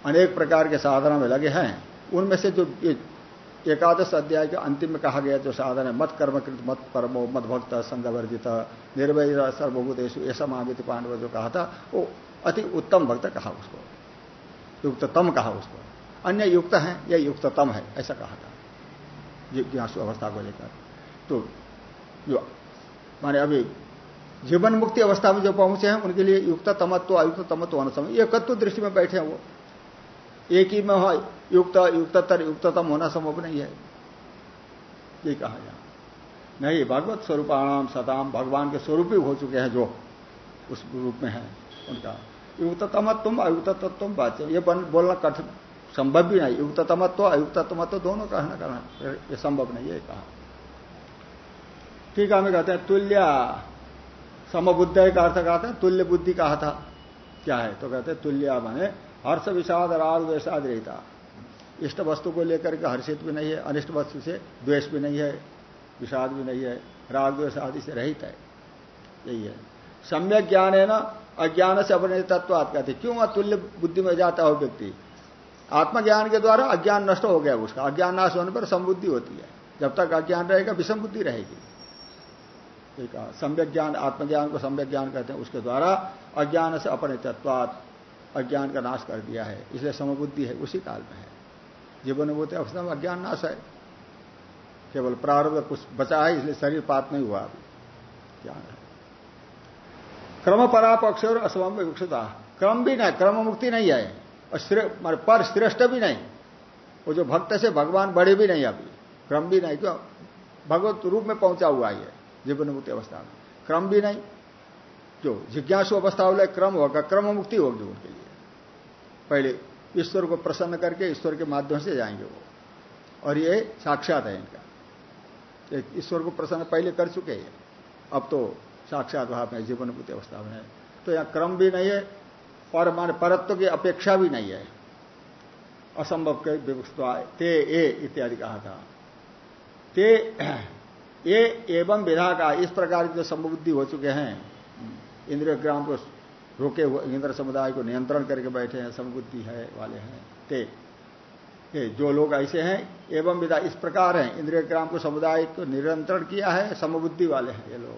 अनेक प्रकार के साधना में लगे हैं। उनमें से जो एकादश अध्याय के अंतिम में कहा गया जो साधन है, मत कर्मकृत मत परमो, मत भक्त, संगवर्जित निर्वय सर्वभूतेश ऐसा मामित पांडव जो कहा था, वो अति उत्तम भक्त कहा उसको। युक्ततम कहा उसको। अन्य युक्त है यह युक्ततम है, ऐसा कहा था। जिज्ञासु अवस्था को लेकर। तो जो माने अभी जीवन मुक्ति अवस्था में जो पहुँचे हैं, उनके लिए युक्त तमत्व अयुक्त तमत्व होना समय एकत्व दृष्टि में बैठे हैं वो। एक ही में हो युक्त, युक्ततर, युक्ततम होना संभव नहीं है। ये कहा जाए नहीं भगवत स्वरूपाणाम सदाम भगवान के स्वरूप ही हो चुके हैं जो उस रूप में है उनका। युक्ततमत्व अयुक्तत्व बात ये बोलना कठिन संभव भी नहीं। युक्ततमत्व, अयुक्ततमत्व दोनों कहना करना ये संभव नहीं है कहा। ठीक है, हमें कहते हैं, तुल्य समबुद्ध का अर्थ कहते हैं, तुल्य बुद्धि कहा था। क्या है? तो कहते हैं, तुल्य माने हर्ष विषाद, राग द्वेषाद रहता। इष्ट वस्तु को लेकर के हर्षित भी नहीं है, अनिष्ट वस्तु से द्वेष भी नहीं है, विषाद भी नहीं है, राग द्वेष आदि से रहित है। यही है। सम्यक ज्ञान है ना, अज्ञान से अपने तत्व कहते क्यों अतुल्य बुद्धि में जाता हो व्यक्ति? आत्मज्ञान के द्वारा अज्ञान नष्ट हो गया उसका। अज्ञान नाश होने पर समबुद्धि होती है। जब तक अज्ञान रहेगा विषम बुद्धि रहेगी सम्यक ज्ञान, आत्मज्ञान को सम्यक ज्ञान कहते हैं। उसके द्वारा अज्ञान से अपने तत्वात अज्ञान का नाश कर दिया है, इसलिए समबुद्धि है, उसी काल में है। जीवन बोलते अवस्था में अज्ञान नाश है। केवल प्रारंभ कुछ बचा है, इसलिए शरीर पात नहीं हुआ अभी। ज्ञान है। क्रम परापक्ष और असम विकसिता क्रम भी नहीं, क्रम मुक्ति नहीं है, और पर श्रेष्ठ भी नहीं। वो जो भक्त से भगवान बड़े भी नहीं अभी। क्रम भी नहीं क्यों भगवत रूप में पहुँचा हुआ है, जीवन मुक्ति अवस्था में। क्रम भी नहीं, जो जिज्ञासु अवस्था वाले क्रम होगा, क्रम मुक्ति होगी उनके लिए। पहले ईश्वर को प्रसन्न करके ईश्वर के माध्यम से जाएँगे वो। और ये साक्षात है इनका। ईश्वर को प्रसन्न पहले कर चुके हैं। अब तो साक्षात भाव में जीवन मुक्ति अवस्था में तो यहाँ क्रम भी नहीं है और मान परत्व की अपेक्षा भी नहीं है। असंभव के विवक्षा ते, ए इत्यादि कहा था। ते [CLEARS THROAT] ये एवं विधा का इस प्रकार जो समबुद्धि हो चुके हैं, इंद्रिय ग्राम को रोके हुए इंद्र समुदाय को नियंत्रण करके बैठे हैं, समबुद्धि है, वाले हैं। ते ये जो लोग ऐसे हैं, एवं विधा इस प्रकार हैं। इंद्रिय ग्राम को समुदाय को नियंत्रण किया है, समबुद्धि वाले हैं ये लोग।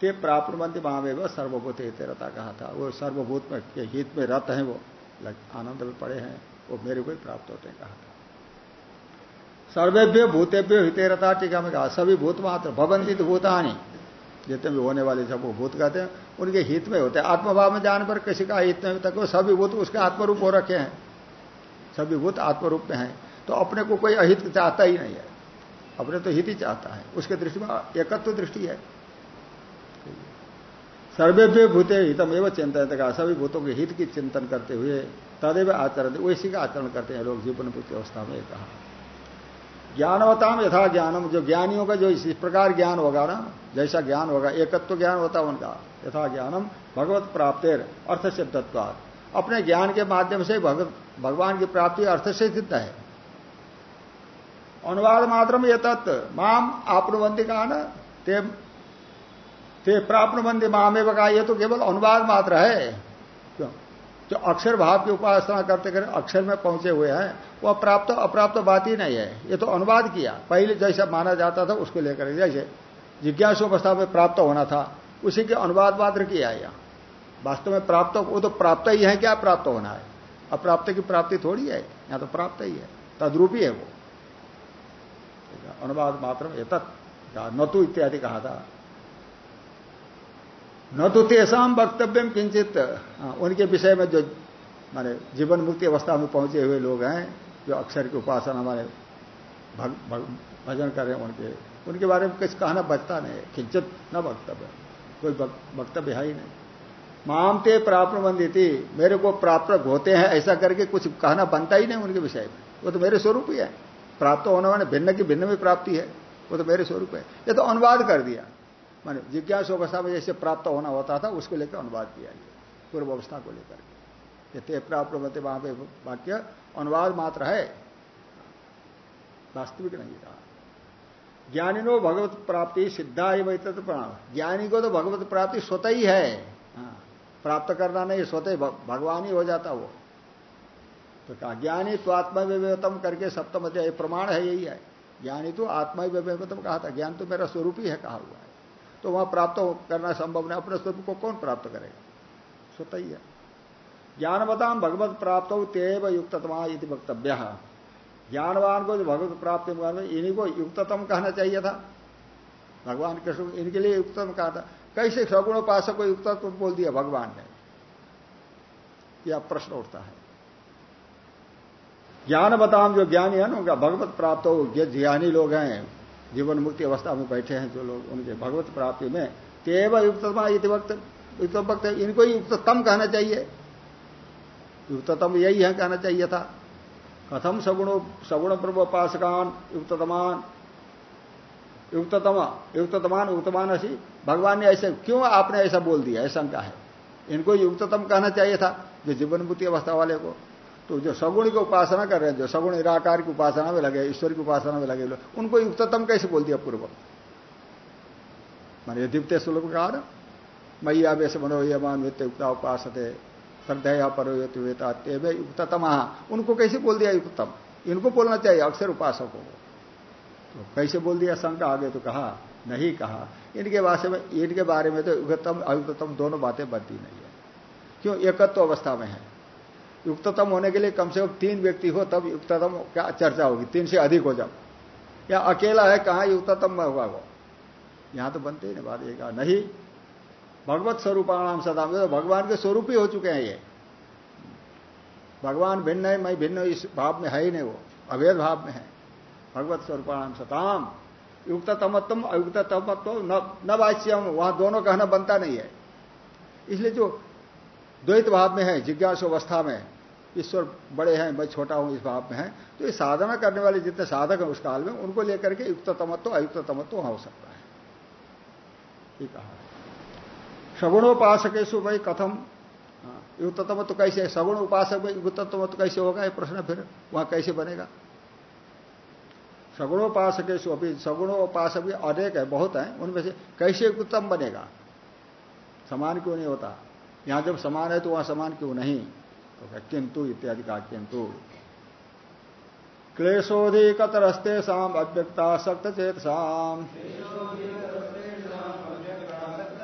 ते प्राप्त महावेव सर्वभूत रता कहा था। वो सर्वभूत में, के हित में रत हैं वो। आनंद में पड़े हैं। वो मेरे को ही प्राप्त होते हैं, कहा था। सर्वेभ्य भूतेभ्य हितेरता टीका में कहा, सभी भूत मात्र भवंती भूतानी। जितने भी होने वाले सब वो भूत कहते हैं। उनके हित में होते हैं। आत्मभाव में जाने पर किसी का हित नहीं होता सभी भूत उसके आत्मरूप हो रखे हैं। सभी भूत आत्मरूप में हैं। तो अपने को कोई अहित चाहता ही नहीं है। अपने तो हित ही चाहता है। उसके दृष्टि में एकत्व तो दृष्टि है। सर्वेभ्य भूते हितम एवं चिंतन का सभी भूतों के हित की चिंतन करते हुए तदेव आचरण वैसी का आचरण करते हैं लोग जीवन मुक्ति अवस्था में कहा। ज्ञानवताम यथा ज्ञानम। जो ज्ञानियों का जो इस प्रकार ज्ञान होगा ना जैसा ज्ञान होगा एकत्व ज्ञान होता उनका यथा ज्ञानम भगवत प्राप्तेर अर्थ सिद्धत्वाद अपने ज्ञान के माध्यम से भगवान की प्राप्ति अर्थ से सिद्ध है। अनुवाद मात्र में ये तत्व माम आपनुबंदी का ना ते, ते प्राप्नुबंदी मामे बका ये तो केवल अनुवाद मात्र है। क्यों? जो अक्षर भाव की उपासना करते करते अक्षर में पहुँचे हुए हैं वह प्राप्त अप्राप्त बात ही नहीं है। ये तो अनुवाद किया पहले जैसा माना जाता था उसको लेकर जैसे जिज्ञासु अवस्था में प्राप्त होना था उसी के अनुवाद मात्र किया यहाँ। वास्तव में प्राप्त वो तो प्राप्त ही है क्या प्राप्त होना है? अप्राप्त की प्राप्ति थोड़ी है यहाँ तो प्राप्त ही है तद्रूपी है वो। अनुवाद मात्र में न तो इत्यादि कहा था। न तो तेसाम वक्तव्य किंचित हाँ, उनके विषय में जो माने जीवन मुक्ति अवस्था में पहुँचे हुए लोग हैं जो अक्षर की उपासना हमारे भजन कर हैं उनके उनके बारे में कुछ कहना बचता नहीं है किंचित न वक्तव्य कोई वक्तव्य है ही नहीं। मामते प्राप्त थी मेरे को प्राप्त होते हैं, ऐसा करके कुछ कहना बनता ही नहीं उनके विषय में। वो तो मेरे स्वरूप ही है। प्राप्त होने वाले भिन्न की भिन्न में प्राप्ति है, वो तो मेरे स्वरूप है। ये तो अनुवाद कर दिया। माने जिज्ञास अवस्था में जैसे प्राप्त होना होता था, उसको लेकर अनुवाद किया ये पूर्व अवस्था को लेकर। ये प्राप्त होते वहाँ पे वाक्य अनुवाद मात्र है। वास्तविक नहीं रहा ज्ञानी नो भगवत प्राप्ति सिद्धा ही वही ज्ञानी को तो भगवत प्राप्ति स्वतः ही है। हाँ, प्राप्त करना नहीं स्वतः भगवान ही हो जाता वो। तो कहा ज्ञानी तो आत्मा विवेकतम करके सप्तम अध्याय प्रमाण है यही है। ज्ञानी तो आत्मा विवेकतम कहा था ज्ञान तो मेरा स्वरूप ही है कहा हुआ है। तो वहाँ प्राप्त करना संभव नहीं अपने स्वरूप को कौन प्राप्त करेगा? स्वतः ही है। ज्ञानवताम भगवत प्राप्त हो तेव युक्ततमा इति वक्तव्य। ज्ञानवान को जो भगवत प्राप्ति इन्हीं को युक्ततम कहना चाहिए था। भगवान कृष्ण इनके लिए युक्ततम कहा था। कैसे सगुण उपासक को युक्तत्व बोल दिया भगवान ने? यह प्रश्न उठता है। ज्ञान बताम जो ज्ञानी है ना उनका भगवत प्राप्त हो। ज्ञानी लोग हैं, जीवन मुक्ति अवस्था में बैठे हैं जो लोग, उनके भगवत प्राप्ति में तेव युक्तमा वक्त युक्त वक्त इनको युक्ततम कहना चाहिए। युक्ततम यही है, कहना चाहिए था। कथम सगुण सगुण प्रभोपासकान उपासकान युक्ततम, युक्ततमान युक्तमान ऐसी भगवान ने ऐसे, क्यों आपने ऐसा बोल दिया? ऐसा शंका है। इनको युक्ततम कहना चाहिए था, जो जीवन मुक्ति अवस्था वाले को। तो जो सगुण की उपासना कर रहे हैं, जो सगुण निराकार की उपासना में लगे, ईश्वर की उपासना में लगे उनको युक्ततम कैसे बोल दिया पूर्व? मान दीप्त श्लोक कहा ना मैया वेश मनो यमान वित्त युक्ता उपास श्रद्धया परो तेवे उनको कैसे बोल दिया युक्तम? इनको बोलना चाहिए अक्षर उपासकों को। तो कैसे बोल दिया शंका आगे तो कहा, नहीं कहा। इनके भाषा में, इनके बारे में तो युगतम अयुक्तम दोनों बातें बनती नहीं है। क्यों? एकत्व अवस्था में है। युक्ततम होने के लिए कम से कम तीन व्यक्ति हो, तब युक्ततम क्या चर्चा होगी? तीन से अधिक हो जब। या अकेला है, कहाँ युक्ततम होगा वो? यहाँ तो बनते ही नहीं बात, एक नहीं। भगवत स्वरूपाणाम सदा। तो भगवान के स्वरूप ही हो चुके हैं ये। भगवान भिन्न है, मैं भिन्न इस भाव में है ही नहीं वो। अभेद भाव में है। भगवत स्वरूपाणाम सताम। युक्त तमत्व अयुक्त तमत्व न वाच्यम वहाँ दोनों कहना बनता नहीं है। इसलिए जो द्वैत भाव में है, जिज्ञासु अवस्था में, ईश्वर बड़े हैं, मैं छोटा हूँ, इस भाव में है तो ये साधना करने वाले जितने साधक हैं उस काल में, उनको लेकर के युक्त तमत्व अयुक्त तमत्व वहाँ हो सकता है। ये कहा सगुणोपासकेशु भाई कथम। हाँ, तो कैसे? सगुण उपासक में युक्त तो कैसे होगा? ये प्रश्न फिर वहाँ कैसे बनेगा? सगुणोपासकेशु अभी सगुणोपासक भी अनेक है बहुत है। उनमें से कैसे उत्तम बनेगा? समान क्यों नहीं होता? यहाँ जब समान है तो वहाँ समान क्यों नहीं? तो किंतु इत्यादि का किंतु। क्लेशोधिकतरस्ते शाम अव्यक्ता सक्त चेत शाम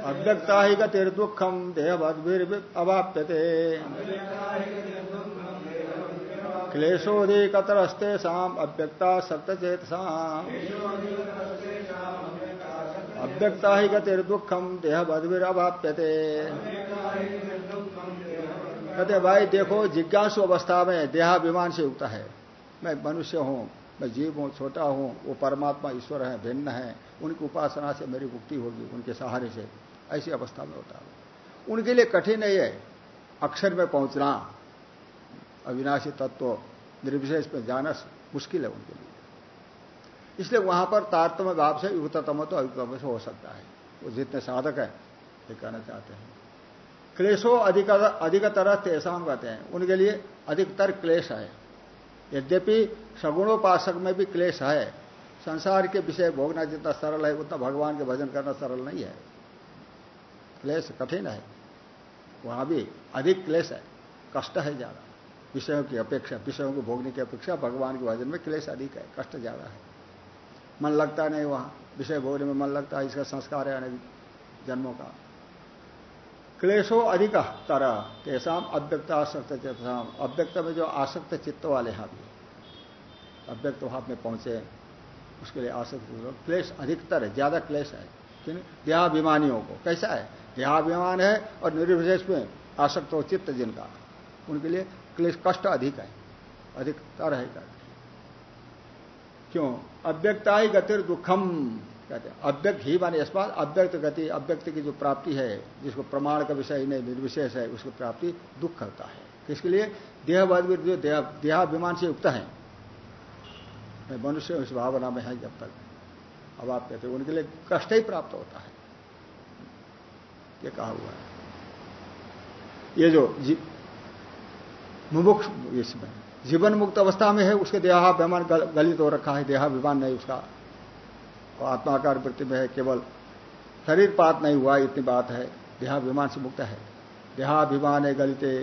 अव्यक्ता ही गतिर गतिर्दुखम देहवद्भिर अवाप्यते। क्लेशोधिकतरस्ते शाम अव्यक्ता सक्त चेत शाम अव्यक्ता ही गतिर दुखम देह बदवीर अभाप्यते कहते भाई, देखो, जिज्ञासु अवस्था में देहाभिमान से उगता है। मैं मनुष्य हूँ, मैं जीव हूँ, छोटा हूँ, वो परमात्मा ईश्वर है, भिन्न है, उनकी उपासना से मेरी मुक्ति होगी, उनके सहारे से। ऐसी अवस्था में होता है। उनके लिए कठिन है अक्षर में पहुँचना। अविनाशी तत्व निर्विशेष में जाना मुश्किल है उनके लिए। इसलिए वहाँ पर तारतम्य भाव से युक्ततम तो अयुक्तम से हो सकता है। वो जितने साधक है, ये कहना चाहते हैं। क्लेशो अधिक अधिकतर तेसाम कहते हैं। उनके लिए अधिकतर क्लेश है। यद्यपि सगुणोपासक में भी क्लेश है। संसार के विषय भोगना जितना सरल है, उतना भगवान के भजन करना सरल नहीं है। क्लेश कठिन है, वहाँ भी अधिक क्लेश है, कष्ट है ज़्यादा। विषयों की अपेक्षा, विषयों को भोगने की अपेक्षा भगवान के भजन में क्लेश अधिक है, कष्ट ज़्यादा है। मन लगता नहीं वहाँ, विषय भोगने में मन लगता है, इसका संस्कार है अनेक जन्मों का। क्लेशो अधिक तरह तेसाम अव्यक्त आसक्त चेताम अव्यक्त में जो आसक्त चित्त वाले हैं भी अव्यक्त भाव में पहुँचे, उसके लिए आसक्त क्लेश अधिकतर है, ज़्यादा क्लेश है। देहाभिमानियों को। कैसा है? देहाभिमान है और निर्विशेष में आसक्त हो चित्त जिनका। उनके लिए क्लेश कष्ट अधिक है। अधिकतर है क्यों? अव्यक्ता ही गतिर दुखम। कहते हैं, अव्यक्त ही माने इस बात, अव्यक्त गति, अव्यक्त की जो प्राप्ति है, जिसको प्रमाण का विषय नहीं, निर्विशेष है, उसकी प्राप्ति दुख करता है। किसके लिए? देहवाद जो देहाभिमान से युक्त है। मनुष्य उस भावना में है जब तक। अब आप कहते हैं, उनके लिए कष्ट ही प्राप्त होता है। ये कहा हुआ है। ये जो मुमुक्ष इसमें जीवन मुक्त अवस्था में है, उसके देहाभिमान गलित हो रखा है देहाभिमान नहीं, उसका और आत्माकार वृत्ति में है, केवल शरीर पात नहीं हुआ, इतनी बात है। देहाभिमान से मुक्त है। देहाभिमान है, गलिते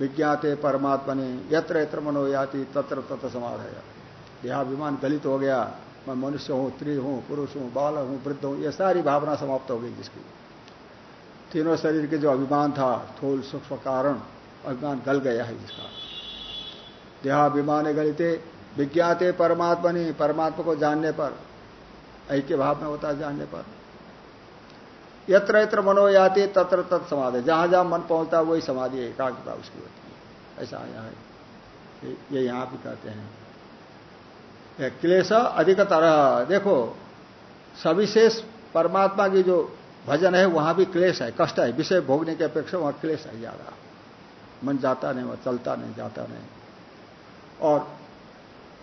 विज्ञाते परमात्मा ने यत्र यत्र मनोयाति, तत्र तत्र समाध है देहाभिमान गलित हो गया, मैं मनुष्य हूँ, स्त्री हूँ, पुरुष हूँ बाल हूँ, वृद्ध हूँ यह सारी भावना समाप्त हो गई जिसकी। तीनों शरीर के जो अभिमान था, थोल सूक्ष्म कारण अभिमान गल गया है जिसका देहाभिमान गलते, विज्ञाते परमात्मा ने परमात्मा को जानने पर, ऐक्य भाव में होता है जानने पर। यत्र यत्र मनोयाति, तत्र तत् समाधि। जहाँ जहाँ मन पहुँचता है, वही समाधि, एकाग्रता उसकी होती है। ऐसा आया है। ये यहाँ भी कहते हैं। क्लेश अधिक तरह। देखो, सविशेष परमात्मा की जो भजन है, वहाँ भी क्लेश है, कष्ट है, विषय भोगने की अपेक्षा वहाँ क्लेश है ज़्यादा। मन जाता नहीं, वह चलता नहीं, जाता नहीं। और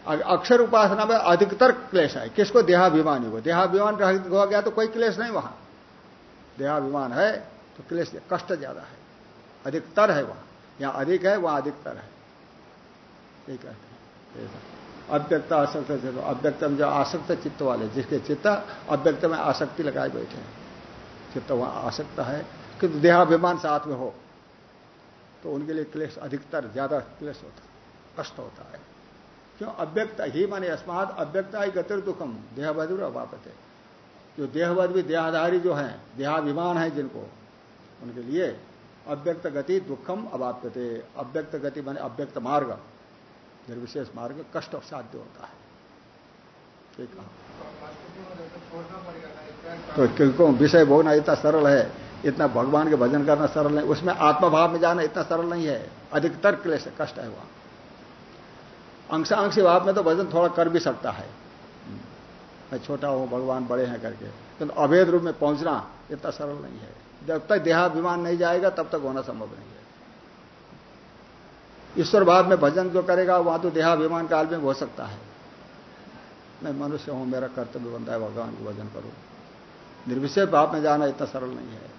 अक्षर उपासना में अधिकतर क्लेश है। किसको? देहाभिमानी हो देहाभिमान हो गया तो कोई क्लेश नहीं वहाँ। देहाभिमान है तो क्लेश कष्ट ज़्यादा है। अधिकतर है वहाँ। यहाँ अधिक है, वहाँ अधिकतर है। ये कहते हैं। अव्यक्त आसक्त अव्यक्त में जो आसक्त चित्त वाले, जिसके चित्त अव्यक्त में आसक्ति लगाए बैठे हैं। चित्त वहाँ आसक्त है, किंतु देहाभिमान साथ में हो तो उनके लिए क्लेश अधिकतर, ज़्यादा क्लेश होता, कष्ट होता है। क्यों? अव्यक्त ही माने अस्मात अव्यक्ता ही गतिर दुखम देहबधुर है जो देहवद भी देहाधारी जो है, देहाभिमान है जिनको, उनके लिए अव्यक्त गति दुखम अवाप्यते अव्यक्त गति माने अव्यक्त मार्ग, निर्विशेष मार्ग, कष्ट साध्य होता है। ठीक तो क्योंकि विषय भोगना इतना सरल है, इतना भगवान के भजन करना सरल नहीं, उसमें आत्मभाव में जाना इतना सरल नहीं है, अधिकतर क्लेश कष्ट है वहाँ। अंशांशी भाव में तो भजन थोड़ा कर भी सकता है। मैं छोटा हूँ, भगवान बड़े हैं करके तो अभेद रूप में पहुँचना इतना सरल नहीं है। जब तक देहाभिमान नहीं जाएगा, तब तक होना संभव नहीं है। ईश्वर भाव में भजन जो करेगा, वहाँ तो देहाभिमान काल में हो सकता है। मैं मनुष्य हूँ, मेरा कर्तव्य बनता है भगवान को भजन करूँ। निर्विषय भाव में जाना इतना सरल नहीं है।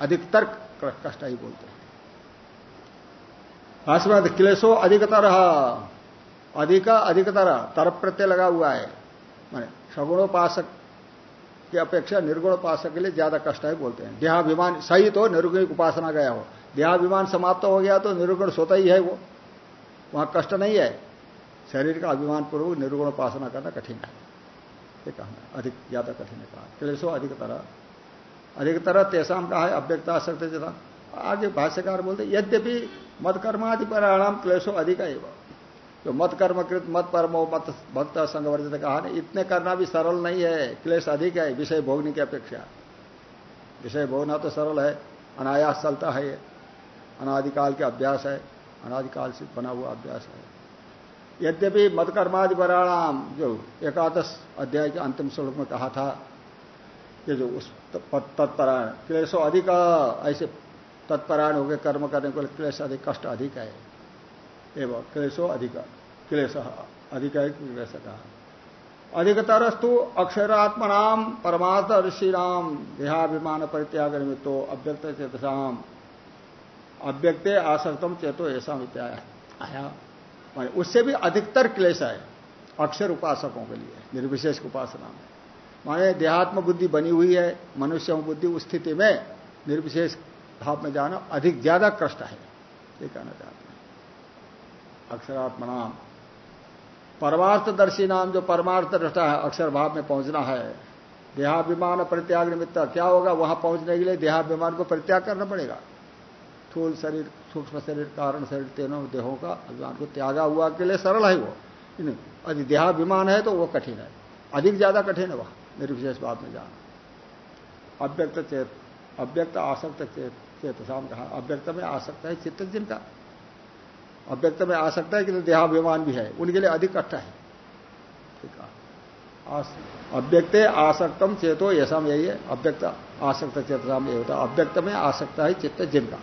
अधिकतर कष्ट ही बोलते हैं। भाषण क्लेशो अधिकतर अधिक अधिकतर तर प्रत्यय लगा हुआ है। माने सगुणोपासक की अपेक्षा निर्गुणोपासक के लिए ज़्यादा कष्ट है बोलते हैं। देहाभिमान, सही तो निर्गुण उपासना गया हो। देहाभिमान समाप्त हो गया तो निर्गुण सोता ही है वो। वहाँ कष्ट नहीं है। शरीर का अभिमान पूर्वक निर्गुण उपासना करना कठिन है। ये कहना अधिक ज़्यादा कठिन है कहा क्लेशो अधिकतर अधिकतर तेसाम कहा है अव्यक्ता सकते आगे भाष्यकार बोलते यद्यपि मत कर्मादि परिणाम क्लेशो अधिक एवं। जो मत कर्मकृत मत परमो मत भक्त संगवर्जित कहा ना इतने करना भी सरल नहीं है, क्लेश अधिक है, विषय भोगने की अपेक्षा। विषय भोगना तो सरल है, अनायास चलता है ये। अनादिकाल के अभ्यास है, अनादिकाल से बना हुआ अभ्यास है। यद्यपि मतकर्मादि परिणाम जो एकादश अध्याय के अंतिम श्लोक में कहा था, ये जो उस तत्परायण, क्लेशो अधिक, ऐसे तत्परायण होकर कर्म करने को क्लेश अधिक, कष्ट अधिक है। एवं क्लेशो अधिक, क्लेश अधिक है क्लेश कहा अधिकतरस्तु अक्षरात्मनाम, परमार्थ ऋषिराम देहाभिमान परित्याग निमित्तो अव्यक्त चेतसाम। अव्यक्ते आसक्तम चेतो ऐसा आया। उससे भी अधिकतर क्लेश है अक्षर उपासकों के लिए, निर्विशेष उपासना में। माने देहात्म बुद्धि बनी हुई है, मनुष्य बुद्धि उस स्थिति में निर्विशेष भाव में जाना अधिक ज़्यादा कष्ट है, ये कहना चाहते हैं। अक्षरात्मनाम। परमार्थदर्शी नाम जो परमार्थ दृष्टा है, अक्षर भाव में पहुँचना है। देहाभिमान परित्याग निमित्त क्या होगा, वहाँ पहुँचने के लिए देहाभिमान को परित्याग करना पड़ेगा। स्थूल शरीर, सूक्ष्म शरीर, कारण शरीर तीनों देहों का अभिमान को त्यागा हुआ के लिए सरल है वो। यदि देहाभिमान है तो वो कठिन है। अधिक ज़्यादा कठिन है वह, निर्विशेष बात में जाना। अव्यक्त चेत, अव्यक्त आसक्त चेत, चेतसाम कहा। अव्यक्त में आसक्त है चित्त जिनका। अव्यक्त में आसक्त है कि देहाभिमान भी है, उनके लिए अधिक कष्ट है। ठीक है। अव्यक्त आसक्तम चेतो ऐसा में यही है। अव्यक्त, आसक्त चेतसाम यही होता है। अव्यक्त में आसक्त है चित्त जिनका।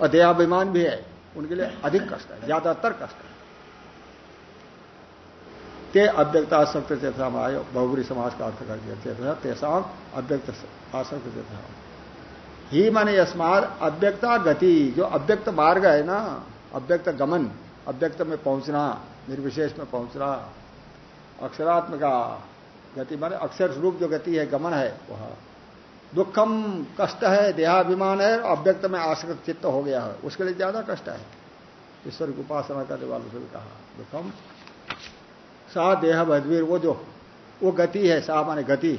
और देहाभिमान भी है। उनके लिए अधिक कष्ट है, ज़्यादातर कष्ट है। ते अव्यक्त आसक्त चेता आयो बहुबरी समाज का अर्थ कर दिया। चेता तेसाम अव्यक्त आसक्त चेता ही माने यस्मात अव्यक्ता गति, जो अव्यक्त मार्ग है ना, अव्यक्त गमन, अव्यक्त में पहुँचना, निर्विशेष में पहुँचना अक्षरात्म का गति माने अक्षर स्वरूप जो गति है, गमन है, वह दुखम कष्ट है, देहाभिमान है, अव्यक्त में आसक्त चित्त हो गया है। उसके लिए ज़्यादा कष्ट है। ईश्वर की उपासना करने वालों से भी कहा, दुखम। सा देह बदवीर वो जो, वो गति है, सा माने गति,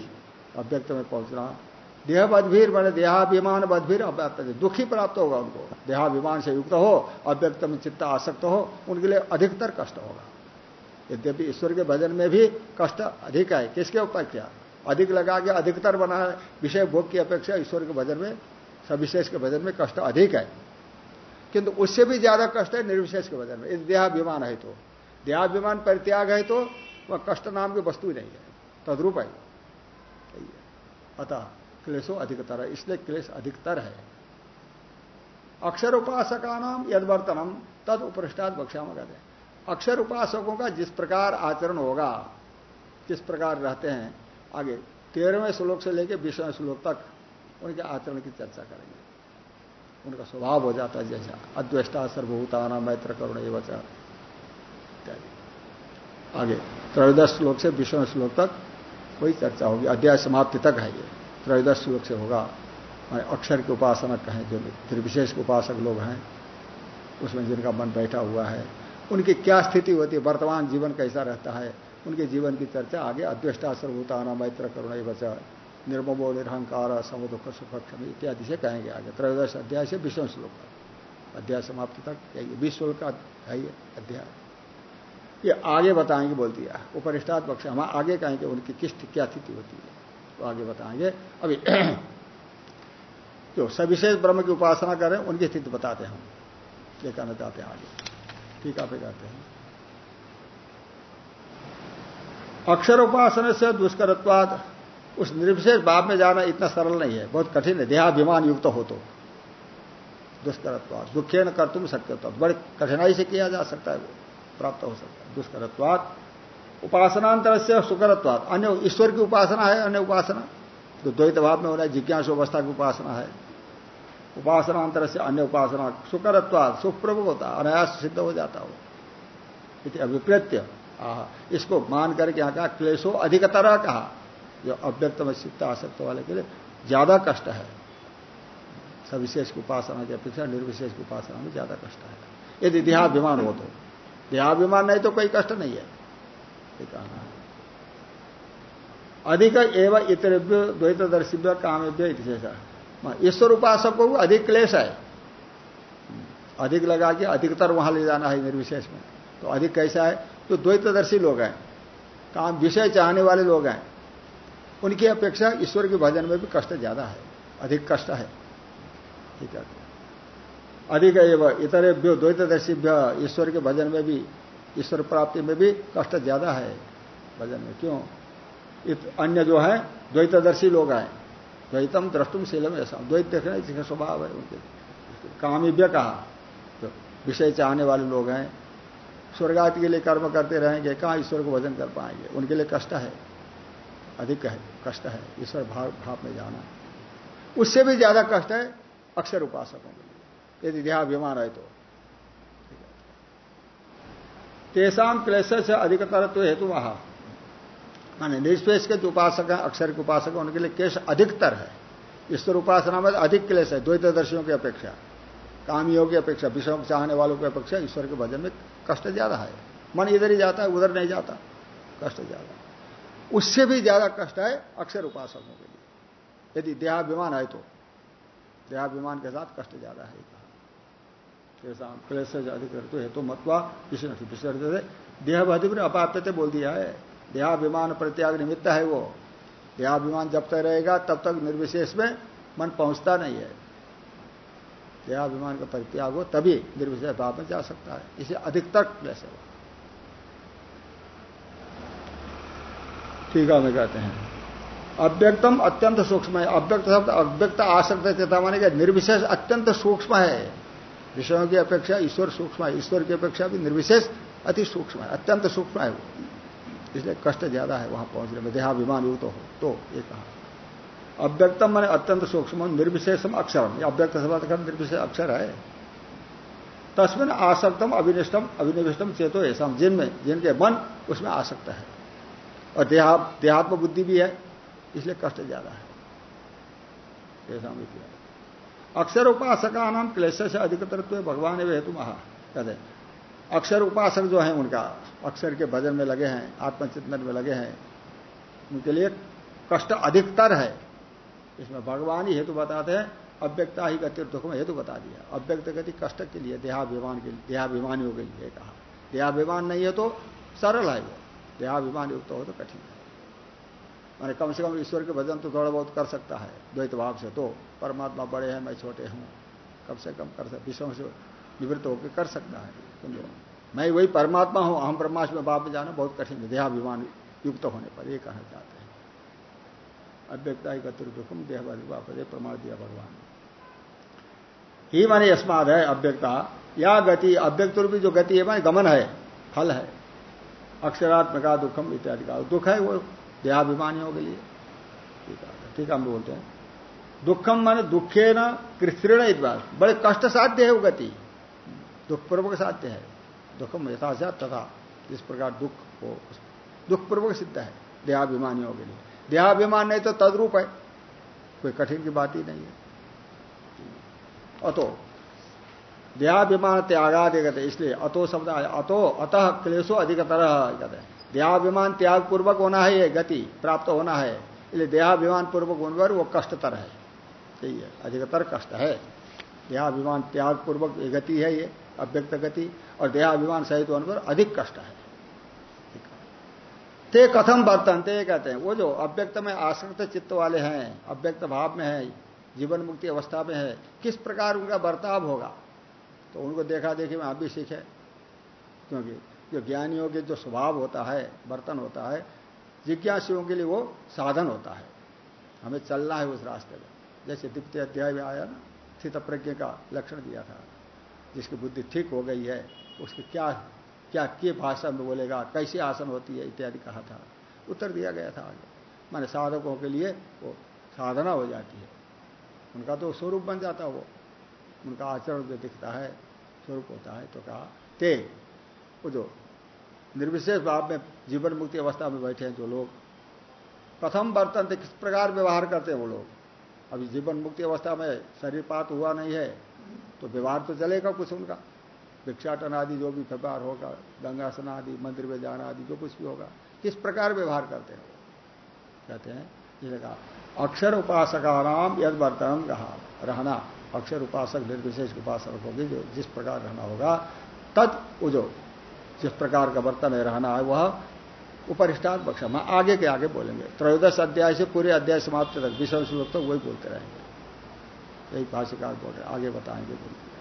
अव्यक्त में पहुँचना। देह बदभीर माने देहाभिमान बदभीर अव्यक्त दुखी प्राप्त होगा उनको। देहाभिमान से युक्त हो, अव्यक्त में चित्त आसक्त हो, उनके लिए अधिकतर कष्ट होगा। यद्यपि ईश्वर के भजन में भी कष्ट अधिक है। किसके ऊपर क्या? अधिक लगा के अधिकतर बना है। विषय भोग की अपेक्षा ईश्वर के भजन में, सविशेष के भजन में कष्ट अधिक है। किंतु उससे भी ज़्यादा कष्ट है निर्विशेष के भजन में। यदि देहाभिमान है तो। देहाभिमान परित्याग है तो वह कष्ट नाम की वस्तु ही नहीं है। तद्रूप है। अतः क्लेशो अधिकतर है। इसलिए क्लेश अधिकतर है। अक्षर उपासका नाम यदवर्तनम तद उपरिष्टाद बक्षा में कहते हैं। अक्षर उपासकों का जिस प्रकार आचरण होगा, जिस प्रकार रहते हैं आगे, तेरहवें श्लोक से लेकर बीसवें श्लोक तक उनके आचरण की चर्चा करेंगे। उनका स्वभाव हो जाता है जैसा, अद्वेष्टा सर्वभूताना मैत्र करुण इत्यादि। आगे, त्रयोदश श्लोक से बीसवें श्लोक तक वही चर्चा होगी। अध्याय समाप्ति तक है ये। त्रयोदश श्लोक से होगा। अक्षर के उपासनक कहें, जो निर्विशेष उपासक लोग हैं, उसमें जिनका मन बैठा हुआ है, उनकी क्या स्थिति होती है? वर्तमान जीवन कैसा रहता है? उनके जीवन की चर्चा, आगे अद्वेष्टा सर्वभूताना मैत्र करुण बचा निर्ममो निरहंकार समुदुख सुख क्षमी इत्यादि से कहेंगे आगे। त्रयोदश अध्याय से विषम श्लोक अध्याय समाप्ति तक यही श्लोक का है ये अध्याय। ये आगे बताएँगे बोल दिया। उपरिष्टात पक्ष हम आगे कहेंगे उनकी किस्त क्या स्थिति होती है। तो आगे बताएँगे। अभी जो सविशेष ब्रह्म की उपासना करें, उनकी स्थिति बताते हैं हम। ये कहना चाहते हैं आगे। ठीक आप कहते हैं। अक्षर उपासना से दुष्करत्वाद उस निर्विशेष भाव में जाना इतना सरल नहीं है। बहुत कठिन है। देहाभिमान युक्त हो तो। दुष्करत्वाद दुखे न कर तुम सकते तो बड़ी कठिनाई से किया जा सकता है प्राप्त हो सकता है। दुष्करत्वाद उपासनांतर से सुकरत्वाद अन्य ईश्वर की उपासना है, अन्य उपासना? जो द्वैत भाव में होना है। जिज्ञास अवस्था की उपासना है। उपासनांतर से अन्य उपासना। सुकरत्वाद सुखप्रभु होता अनायास सिद्ध हो जाता हो। अभिप्रेत्य। इसको मान करके यहाँ कहा, क्लेशो अधिकतर कहा। जो अव्यक्त सिद्ध आसक्त वाले के लिए ज़्यादा कष्ट है। सविशेष उपासना की अपेक्षा निर्विशेष उपासना में ज़्यादा कष्ट है। यदि देहाभिमान हो तो। देहाभिमान नहीं तो कोई कष्ट नहीं है। कहना अधिक एवं इतरेभ्य द्वैतदर्शिव्य कामेभ्य इतिशेषा ईश्वर उपासक को अधिक क्लेश है। अधिक लगा के अधिकतर वहाँ ले जाना है निर्विशेष में। तो अधिक कैसा है? जो द्वैतदर्शी लोग हैं। काम विषय चाहने वाले लोग हैं। उनकी अपेक्षा ईश्वर के भजन में भी कष्ट ज़्यादा है, अधिक कष्ट है। ठीक है। अधिक एवं इतरे द्वैतदर्शी ईश्वर के भजन में भी, ईश्वर प्राप्ति में भी कष्ट ज़्यादा है भजन में। क्यों? अन्य जो है, द्वैतदर्शी लोग हैं। द्वैतम द्रष्टुम शीलम ऐसा द्वैत देखना जिसका स्वभाव है उनके। कामिव्य कहा? तो विषय चाहने वाले लोग हैं स्वर्गात के लिए कर्म करते रहेंगे, कहाँ ईश्वर को भजन कर पाएँगे? उनके लिए कष्ट है। अधिक है, कष्ट है, ईश्वर भाव भाव में जाना। उससे भी ज़्यादा कष्ट है अक्षर उपासकों के लिए। यदि देहाभिमान है तो। तेसाम क्लेश से अधिकतर तो हेतु वहाँ माने निष्पेष के जो उपासक है अक्षर के उपासक उनके लिए केश अधिकतर है। ईश्वर उपासना में अधिक क्लेश है, द्वैतदर्शियों की अपेक्षा। कामियों की अपेक्षा विषयों को चाहने वालों की अपेक्षा ईश्वर के भजन में कष्ट ज़्यादा है। मन इधर ही जाता है, उधर नहीं जाता। कष्ट ज़्यादा उससे भी ज़्यादा कष्ट है अक्षर उपासकों के लिए। यदि देहाभिमान है तो। देहाभिमान के साथ कष्ट ज़्यादा है कहा। क्लेश से अधिक है तो मतवा विषय देह अपाप्यते बोल दिया है। देहाभिमान प्रत्याग निमित्त है वो। देहाभिमान जब तक रहेगा, तब तक निर्विशेष में मन पहुँचता नहीं है। देहाभिमान का परित्याग हो, तभी निर्विशेष भाव में जा सकता है। इसे अधिकतर क्लेश है। ठीक है मैं कहते हैं। अव्यक्तम अत्यंत सूक्ष्म है। अव्यक्त शब्द अव्यक्त आसक्त चेता माने का निर्विशेष अत्यंत सूक्ष्म है। विषयों की अपेक्षा ईश्वर सूक्ष्म है। ईश्वर की अपेक्षा भी निर्विशेष अति सूक्ष्म है। अत्यंत सूक्ष्म है इसलिए कष्ट ज़्यादा है वहाँ पहुँचने में। देहाभिमान युक्त हो तो ये कहा। अव्यक्तम मैंने अत्यंत सूक्ष्म, निर्विशेषम अक्षर अव्यक्त शब्द का निर्विशेष अक्षर है। तस्मिन आसक्तम अभिनिष्टम अभिनिविष्टम चेतो ऐसा जिनमें, जिनके मन, उसमें आसक्त है। और देहा, देहात्म बुद्धि भी है, इसलिए कष्ट ज़्यादा है। ऐसा अक्षर उपासका नाम क्लेश से अधिकतर तो भगवान हेतु महा, कहते अक्षर उपासक जो है उनका, अक्षर के भजन में लगे हैं, आत्मचिंतन में लगे हैं, उनके लिए कष्ट अधिकतर है। इसमें भगवान ही हेतु बताते हैं, अव्यक्ता ही गति दुख में हेतु बता दिया। अव्यक्त गति कष्ट के लिए, देहाभिमान के लिए, देहाभिमानियों के लिए कहा। देहाभिमान नहीं है तो सरल है वो। देहाभिमान युक्त हो तो कठिन है। मैंने कम से कम ईश्वर के भजन तो थोड़ा बहुत कर सकता है, द्वैत भाव से तो। परमात्मा बड़े हैं, मैं छोटे हूँ। कम से कम कर सकता विषयों से निवृत्त होकर कर सकता है। मैं वही परमात्मा हूँ हम परमात्मा बाप में जाना बहुत कठिन है, देहाभिमान युक्त होने पर, ये कहना चाहते हैं। अव्यक्ता दुखम देहवादी बाप प्रमाण दिया भगवान। ही माने अस्माद है अव्यक्ता। या गति अव्यक्त रूपी जो गति है, माने गमन है, फल है, अक्षरात्मका दुखम इत्यादि का। दुख है वो देहाभिमानियों के लिए। ठीक है हम बोलते हैं। दुखम माने दुखे न कृत्रिण इतवास बड़े कष्ट साध्य है वो गति। दुखपूर्वक साध्य है। दुखम यथाशा तथा। जिस प्रकार दुख हो दुखपूर्वक सिद्ध है, देहाभिमानियों के लिए। देहाभिमान नहीं तो तद्रूप है। कोई कठिन की बात ही नहीं है। अतो। देहाभिमान त्यागा कहते इसलिए अतो शब्द अतो, अतः क्लेशो अधिकतर कहते हैं। देहाभिमान त्याग पूर्वक होना है, ये गति प्राप्त होना है। इसलिए देहाभिमान पूर्वक होने पर वो कष्टतर है। यही है, अधिकतर कष्ट है। देहाभिमान त्याग पूर्वक गति है ये, अव्यक्त गति, और देहाभिमान सहित होने पर अधिक कष्ट है। ते कथम बर्तन ते कहते हैं। वो जो अव्यक्त में आसक्त चित्त वाले हैं, अव्यक्त भाव में है, जीवन मुक्ति अवस्था में है, किस प्रकार उनका बर्ताव होगा? तो उनको देखा देखी में आप भी सीखे। क्योंकि जो ज्ञानियों के जो स्वभाव होता है, बर्तन होता है, जिज्ञासियों के लिए वो साधन होता है। हमें चलना है उस रास्ते में। जैसे द्वितीय अध्याय में आया ना, स्थित प्रज्ञ का लक्षण दिया था। जिसकी बुद्धि ठीक हो गई है, उसकी क्या क्या, के भाषा में बोलेगा, कैसी आसन होती है, इत्यादि कहा था। उत्तर दिया गया था आगे। माने साधकों के लिए वो साधना हो जाती है। उनका तो स्वरूप बन जाता वो। उनका आचरण जो दिखता है, स्वरूप होता है तो कहा, ते, वो जो निर्विशेष भाव में जीवन मुक्ति अवस्था में बैठे हैं जो लोग, प्रथम बर्तन थे किस प्रकार व्यवहार करते हैं वो लोग? अभी जीवन मुक्ति अवस्था में शरीरपात हुआ नहीं है तो व्यवहार तो चलेगा कुछ उनका। भिक्षाटन आदि जो भी व्यवहार होगा गंगासन आदि मंदिर में जाना आदि जो कुछ भी होगा, किस प्रकार व्यवहार करते हैं? कहते हैं इसलिए कहा, अक्षर उपासका नाम यद वर्तन कहा रहना। अक्षर उपासक, निर्विशेष उपासक होगी जो जिस प्रकार रहना होगा तद वो जो जिस प्रकार का वर्तन है, रहना है, वह उपरिष्टान बक्षा। मैं आगे के आगे बोलेंगे। त्रयोदश अध्याय से पूरे अध्याय समाप्त तक विषय श्लोक तक वही बोलते रहेंगे। यही भाष्यकार बोल रहे आगे बताएँगे बोलते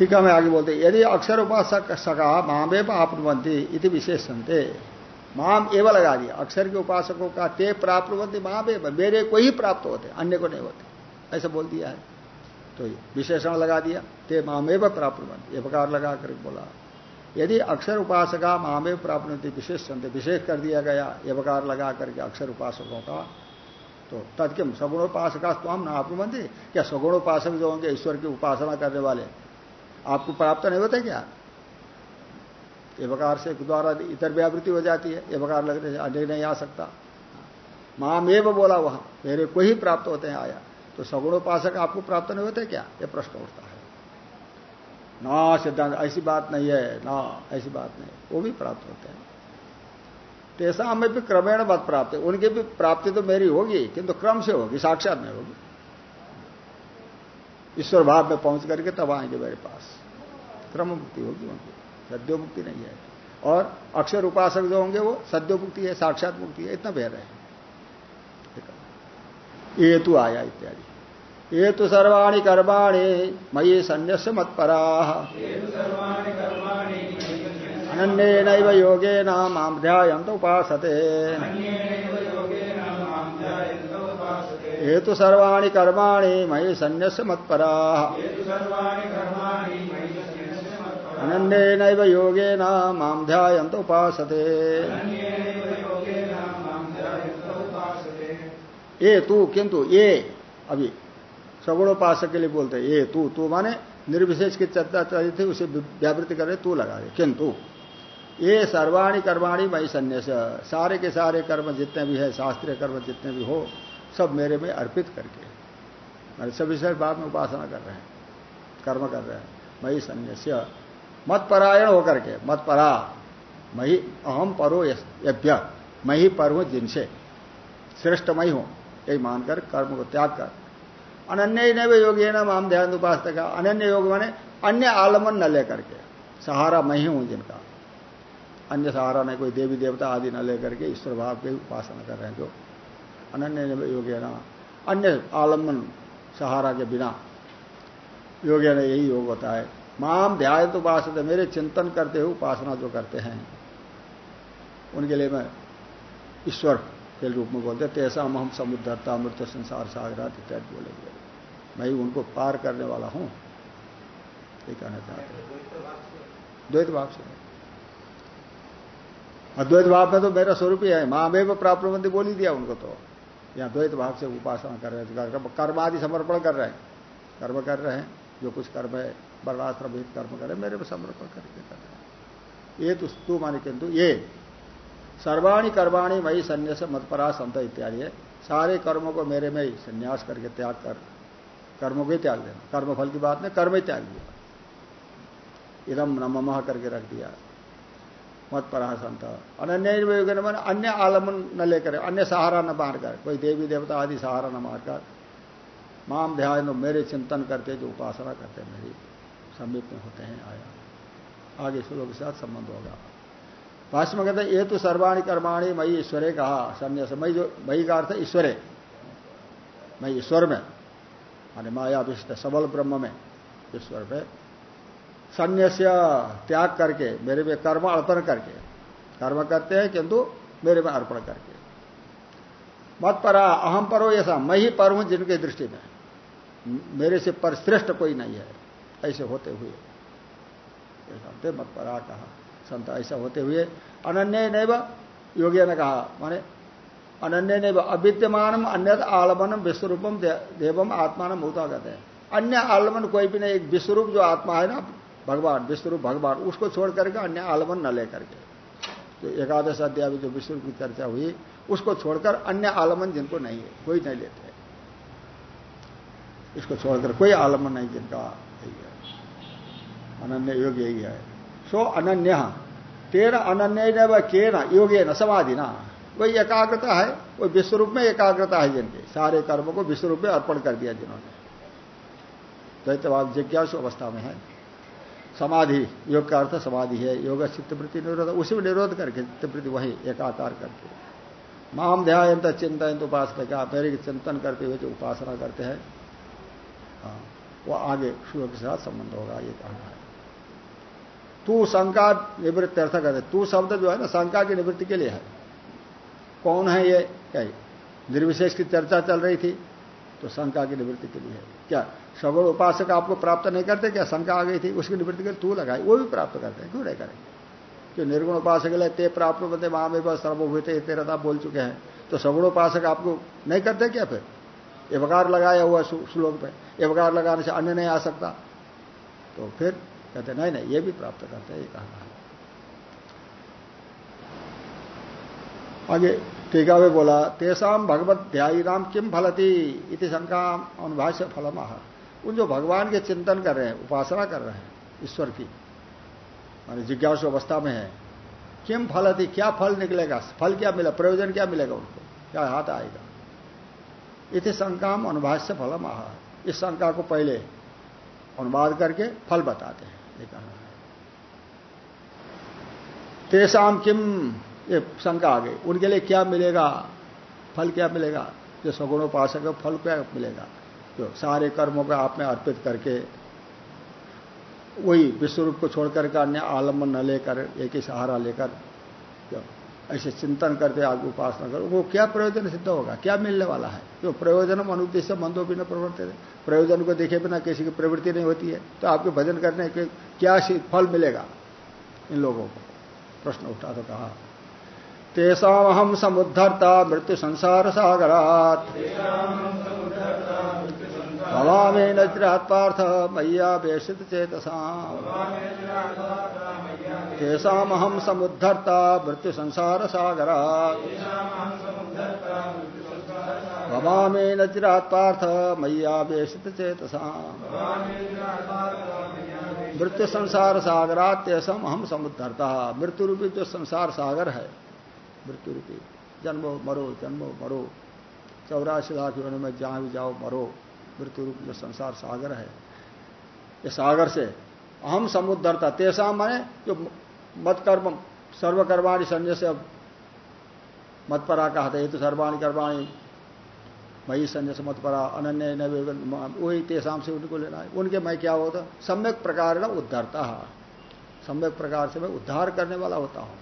ठीक है मैं आगे बोलते यदि अक्षर उपासक सका मामेव आपनुबंती इति विशेष संते माम एवं लगा दिया, अक्षर के उपासकों का ते प्राप्त महामेव मेरे को ही प्राप्त होते, अन्य को नहीं होते, ऐसा बोल दिया है। तो विशेषण लगा दिया, ते मामेव प्राप्त बनती ये प्रकार लगा कर बोला। यदि अक्षर उपासका मामेव प्राप्त विशेष संत विशेष कर दिया गया, ये प्रकार लगा करके अक्षर उपासकों का तो तत्किम सगुणोपासका हम ना आपनुबंधी क्या सगुणोपासक जो होंगे, ईश्वर की उपासना करने वाले आपको प्राप्त नहीं होते क्या? प्रकार से द्वारा इतर व्यावृत्ति हो जाती है प्रकार लगने से अन्य नहीं आ सकता। मामेव बोला वहाँ, मेरे को ही प्राप्त होते हैं आया। तो सगुणोपासक आपको प्राप्त नहीं होते क्या? ये प्रश्न उठता है। ना सिद्धांत, ऐसी बात नहीं है, ना, ऐसी बात नहीं। वो भी प्राप्त होते हैं। तेसा में भी क्रमेण मत प्राप्त। है उनकी भी प्राप्ति तो मेरी होगी, किंतु क्रम से होगी, साक्षात नहीं होगी। ईश्वर भाव में पहुँच करके तब आएँगे मेरे पास। क्रम मुक्ति होगी उनकी। सद्यो मुक्ति नहीं है। और अक्षर उपासक जो होंगे वो सद्यो मुक्ति है, साक्षात मुक्ति है, इतना भेद है। ये तो आया इत्यादि। ये तो सर्वाणी कर्माणी मयि संन्यास मत परा अनन्य नैव योगे नाम ध्यायंत उपासते। हेतु सर्वाणी कर्माणि मयि संन्यास मत्परा अनन्य योगे नाम ध्यायंत उपासते। ये तू किंतु ये अभी सगुणोपासक के लिए बोलते ये तू तू माने निर्विशेष की चर्चा चली थी, उसे व्यावृत्ति करे तू लगा दे किंतु ये सर्वाणी कर्माणी मई संन्यास सारे के सारे कर्म जितने भी है, शास्त्रीय कर्म जितने भी हो सब मेरे में अर्पित करके। मैंने सभी से बाद में उपासना कर रहे हैं, कर्म कर रहे हैं। मई संन्यास्य मत परायण होकर के मत परा मही अहम परो यभ्य मैं ही पर हूँ जिनसे। श्रेष्ठ मई हूँ, यही मानकर कर्म को त्याग कर। अनन्य नहीं योगी है ना माम ध्यान उपासना का, अनन्य योग माने अन्य आलमन न लेकर के। सहारा मैं ही हूँ जिनका। अन्य सहारा नहीं, कोई देवी देवता आदि न लेकर के ईश्वर भाव की उपासना कर रहे हैं जो। अनन्य योगे ना, अन्य आलंबन सहारा के बिना योग्य ने, यही योग होता है। माम ध्याय तो उपास मेरे चिंतन करते हुए उपासना जो करते हैं, उनके लिए मैं ईश्वर के रूप में बोलते तैसा हम समुद्रता मृत्यु संसार, सागरात इत्यादि बोलेंगे मैं ही उनको पार करने वाला हूँ। ये कहना चाहते हैं। द्वैत भाव से। अद्वैत भाव में तो मेरा स्वरूप ही है। माँ में प्राप्त बोल दिया उनको तो। यहाँ द्वैत भाव से उपासना कर रहे हैं कर्म आदि समर्पण कर रहे हैं। कर्म कर रहे हैं, जो कुछ कर्म है, वर्णाश्रम कर्म कर मेरे में समर्पण करके कर रहे हैं। ये तो तू माने किंतु, ये सर्वाणी कर्माणी मई संन्यास मतपरा संत इत्यादि है। सारे कर्मों को मेरे में ही संन्यास करके त्याग कर, कर्मों को ही त्याग देना। कर्म फल की बात नहीं, कर्म ही त्याग दिया। इदम नमह करके रख दिया। मत परा संत अनन्य अन्य आलमन न लेकर, अन्य सहारा न मारकर कोई देवी देवता आदि सहारा न मारकर माम ध्यान मेरे चिंतन करते, जो उपासना करते, मेरी समीप में होते हैं, आया। आगे श्लोक के साथ संबंध होगा। भाष्य में कहते ये तो सर्वाणी कर्माणी मई ईश्वरे कहा, संन्यास मई जो मई का अर्थ ईश्वरे। मैं ईश्वर में, माने माया विष्ट सबल ब्रह्म में, ईश्वर पे संन्यास्य त्याग करके, मेरे में कर्म अर्पण करके, कर्म करते हैं किंतु मेरे में अर्पण करके। मत परा अहम परो ऐसा मैं ही पर हूँ जिनके दृष्टि में। मेरे से पर श्रेष्ठ कोई नहीं है, ऐसे होते हुए। ऐसा मत परा कहा, संत ऐसा होते हुए। अनन्य नैव योगी ने कहा, माने अनन्य नैव अविद्यमान अन्य आलमनम विश्वरूपम देवम आत्मान होता कहते हैं अन्य आलमन कोई भी नहीं, एक विश्वरूप जो आत्मा है ना भगवान विश्वरूप भगवान, उसको छोड़ करके अन्य आलमन न लेकर के जो एकादश अध्याय जो विश्वरूप की चर्चा हुई, उसको छोड़कर अन्य आलमन जिनको नहीं है, कोई नहीं लेते इसको छोड़कर कोई आलमन नहीं जिनका अनन्य योग यही है। सो अनन्य तेरा अनन्य न व के न योगे न समाधि ना वही एकाग्रता है कोई विश्वरूप में एकाग्रता है जिनके। सारे कर्मों को विश्वरूप में अर्पण कर दिया जिन्होंने। दैत्यवाद जिज्ञासु अवस्था में है। समाधि योग का अर्थ समाधि है योग चित्तवृत्ति निरोध उसी में निरोध करके चित्तवृत्ति वही एकाकार करके। माम ध्यान चिंतन उपासना का मेरे चिंतन करते हुए जो उपासना करते हैं हाँ, वो आगे श्लोक के साथ संबंध होगा ये कहना है। तू शंका निवृत्ति अर्थ करते तू शब्द जो है ना शंका की निवृत्ति के लिए है। कौन है ये? क्या निर्विशेष की चर्चा चल रही थी। तो शंका की निवृत्ति के लिए है। क्या सगुण उपासक आपको प्राप्त नहीं करते? क्या शंका आ गई थी? उसकी निवृत्ति के लिए तू लगाई वो भी प्राप्त करते हैं। क्यों नहीं करेंगे जो निर्गुण उपासक ले ते प्राप्त होते वहाँ में बस सर्वभूत तेरह बोल चुके हैं। तो सगुण उपासक आपको नहीं करते क्या फिर? एवकार लगाया हुआ श्लोक पे। एवकार लगाने से अन्य नहीं आ सकता। तो फिर कहते नहीं नहीं, ये भी प्राप्त करते हैं, ये कहना है आगे टीका में बोला तेसाम भगवत ध्यायी नाम किम फलती? इति शंका अनुभाष्य फलम। उन जो भगवान के चिंतन कर रहे हैं, उपासना कर रहे हैं, ईश्वर की, मानी जिज्ञासु अवस्था में है किम फलती, क्या फल निकलेगा, फल क्या मिला, प्रयोजन क्या मिलेगा उनको, क्या हाथ आएगा? इति शंकाम अनुभाष्य फलम। आह इस शंका को पहले अनुवाद करके फल बताते हैं, ये कहना है। तेसाम किम ये शंका आ गई। उनके लिए क्या मिलेगा? फल क्या मिलेगा? जो सगुणोपासक है, फल क्या मिलेगा? जो सारे कर्मों को आप में अर्पित करके, वही विश्वरूप को छोड़कर के अन्य आलंबन न लेकर, एक ही सहारा लेकर जो ऐसे चिंतन करते, आगे उपासना करो, वो क्या प्रयोजन सिद्ध होगा? क्या मिलने वाला है? जो प्रयोजन अनुद्देश्य मंदो भी न प्रवृत्ति प्रयोजन को देखे बिना किसी की प्रवृत्ति नहीं होती है। तो आपके भजन करने के क्या फल मिलेगा? इन लोगों को प्रश्न उठा तो कहा तेषाहम समुद्धरता मृत्यु संसार सागरात भवामे नज्रात्पार्थ मैया वेशित चेतसा। तेषाहम समुद्धरता मृत्यु संसार सागरात भवामे नज्रात्पार्थ मैया वेशित चेतसा। मृत्यु संसार सागरात तेसम हम समुद्धरता। मृत्यु रूपी जो संसार सागर है मृत्यु रूपी। जन्मो मरो जन्मो मरो। चौरासी लाख योनि में जहाँ भी जाओ, मरो। मृत्यु रूप जो संसार सागर है। ये सागर से अहम समुद्रता तेसा माने जो मत कर्म सर्वकर्माणी संजय से मत परा कहा था ये तो सर्वाणी कर्माणी मई संजय से मत परा, अनन्य वही तेसाम से उनको लेना है। उनके मैं क्या होता? सम्यक प्रकार न उद्धारता। सम्यक प्रकार से मैं उद्धार करने वाला होता हूँ।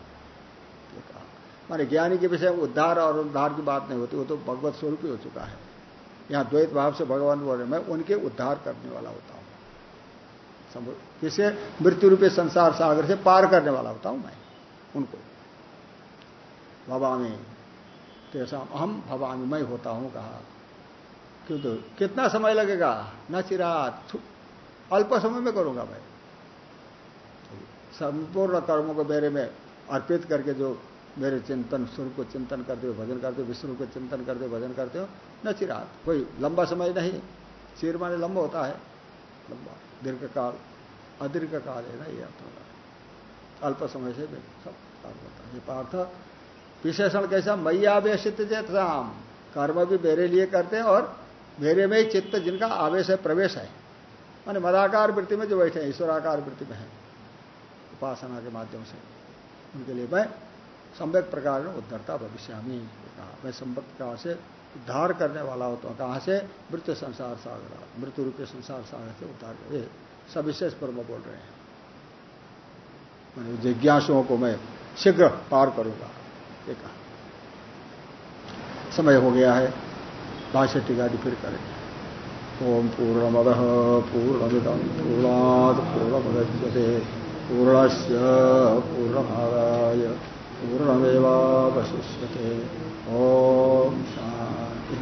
माने ज्ञानी के विषय उद्धार और उद्धार की बात नहीं होती, वो तो भगवत स्वरूप ही हो चुका है। यहाँ द्वैत भाव से भगवान बोल रहे मैं उनके उद्धार करने वाला होता हूँ। किसे? मृत्यु रूपी संसार सागर से पार करने वाला होता हूँ मैं, उनको। भवामी तेसा अहम भवामी, मैं होता हूँ, कहा। क्यों तो कितना समय लगेगा? न चिरात। अल्प समय में करूँगा मैं। संपूर्ण कर्मों को मेरे में अर्पित करके जो मेरे चिंतन स्वरूप को चिंतन करते हो, भजन करते हो, विष्णु को चिंतन करते हो, भजन करते हो, न चिरात कोई लंबा समय नहीं चिर माने लंबा होता है, लंबा दीर्घ काल अदीर्घ काल है ना ये अर्थ होगा अल्प समय से भी सब कार्य होता है। ये पार्थ, विशेषण कैसा? मैयावेशित चेत राम कर्म भी मेरे लिए करते हैं और मेरे में ही चित्त जिनका आवेश है प्रवेश है। माने मदाकार वृत्ति में जो बैठे हैं, ईश्वराकार वृत्ति में है, उपासना के माध्यम से। उनके लिए मैं सम्यक प्रकार में उद्धरता भविष्य हमी कहा मैं सम्यक प्रकार से उद्धार करने वाला होता हूँ कहाँ से? मृत्यु संसार सागर मृत्यु रुपये संसार सागर से उद्धार ये सविशेष पर मैं बोल रहे हैं। मैंने जिज्ञासुओं को मैं शीघ्र पार करूँगा। ये कहा। समय हो गया है। भाष्य टीका फिर करेंगे। ओम पूर्णमद पूर्णमिदम पूर्णाद पूर्णमदच्यते। पूर्णस्य पूर्णमादाय। पूर्णमेवावशिष्यते। ओ शांति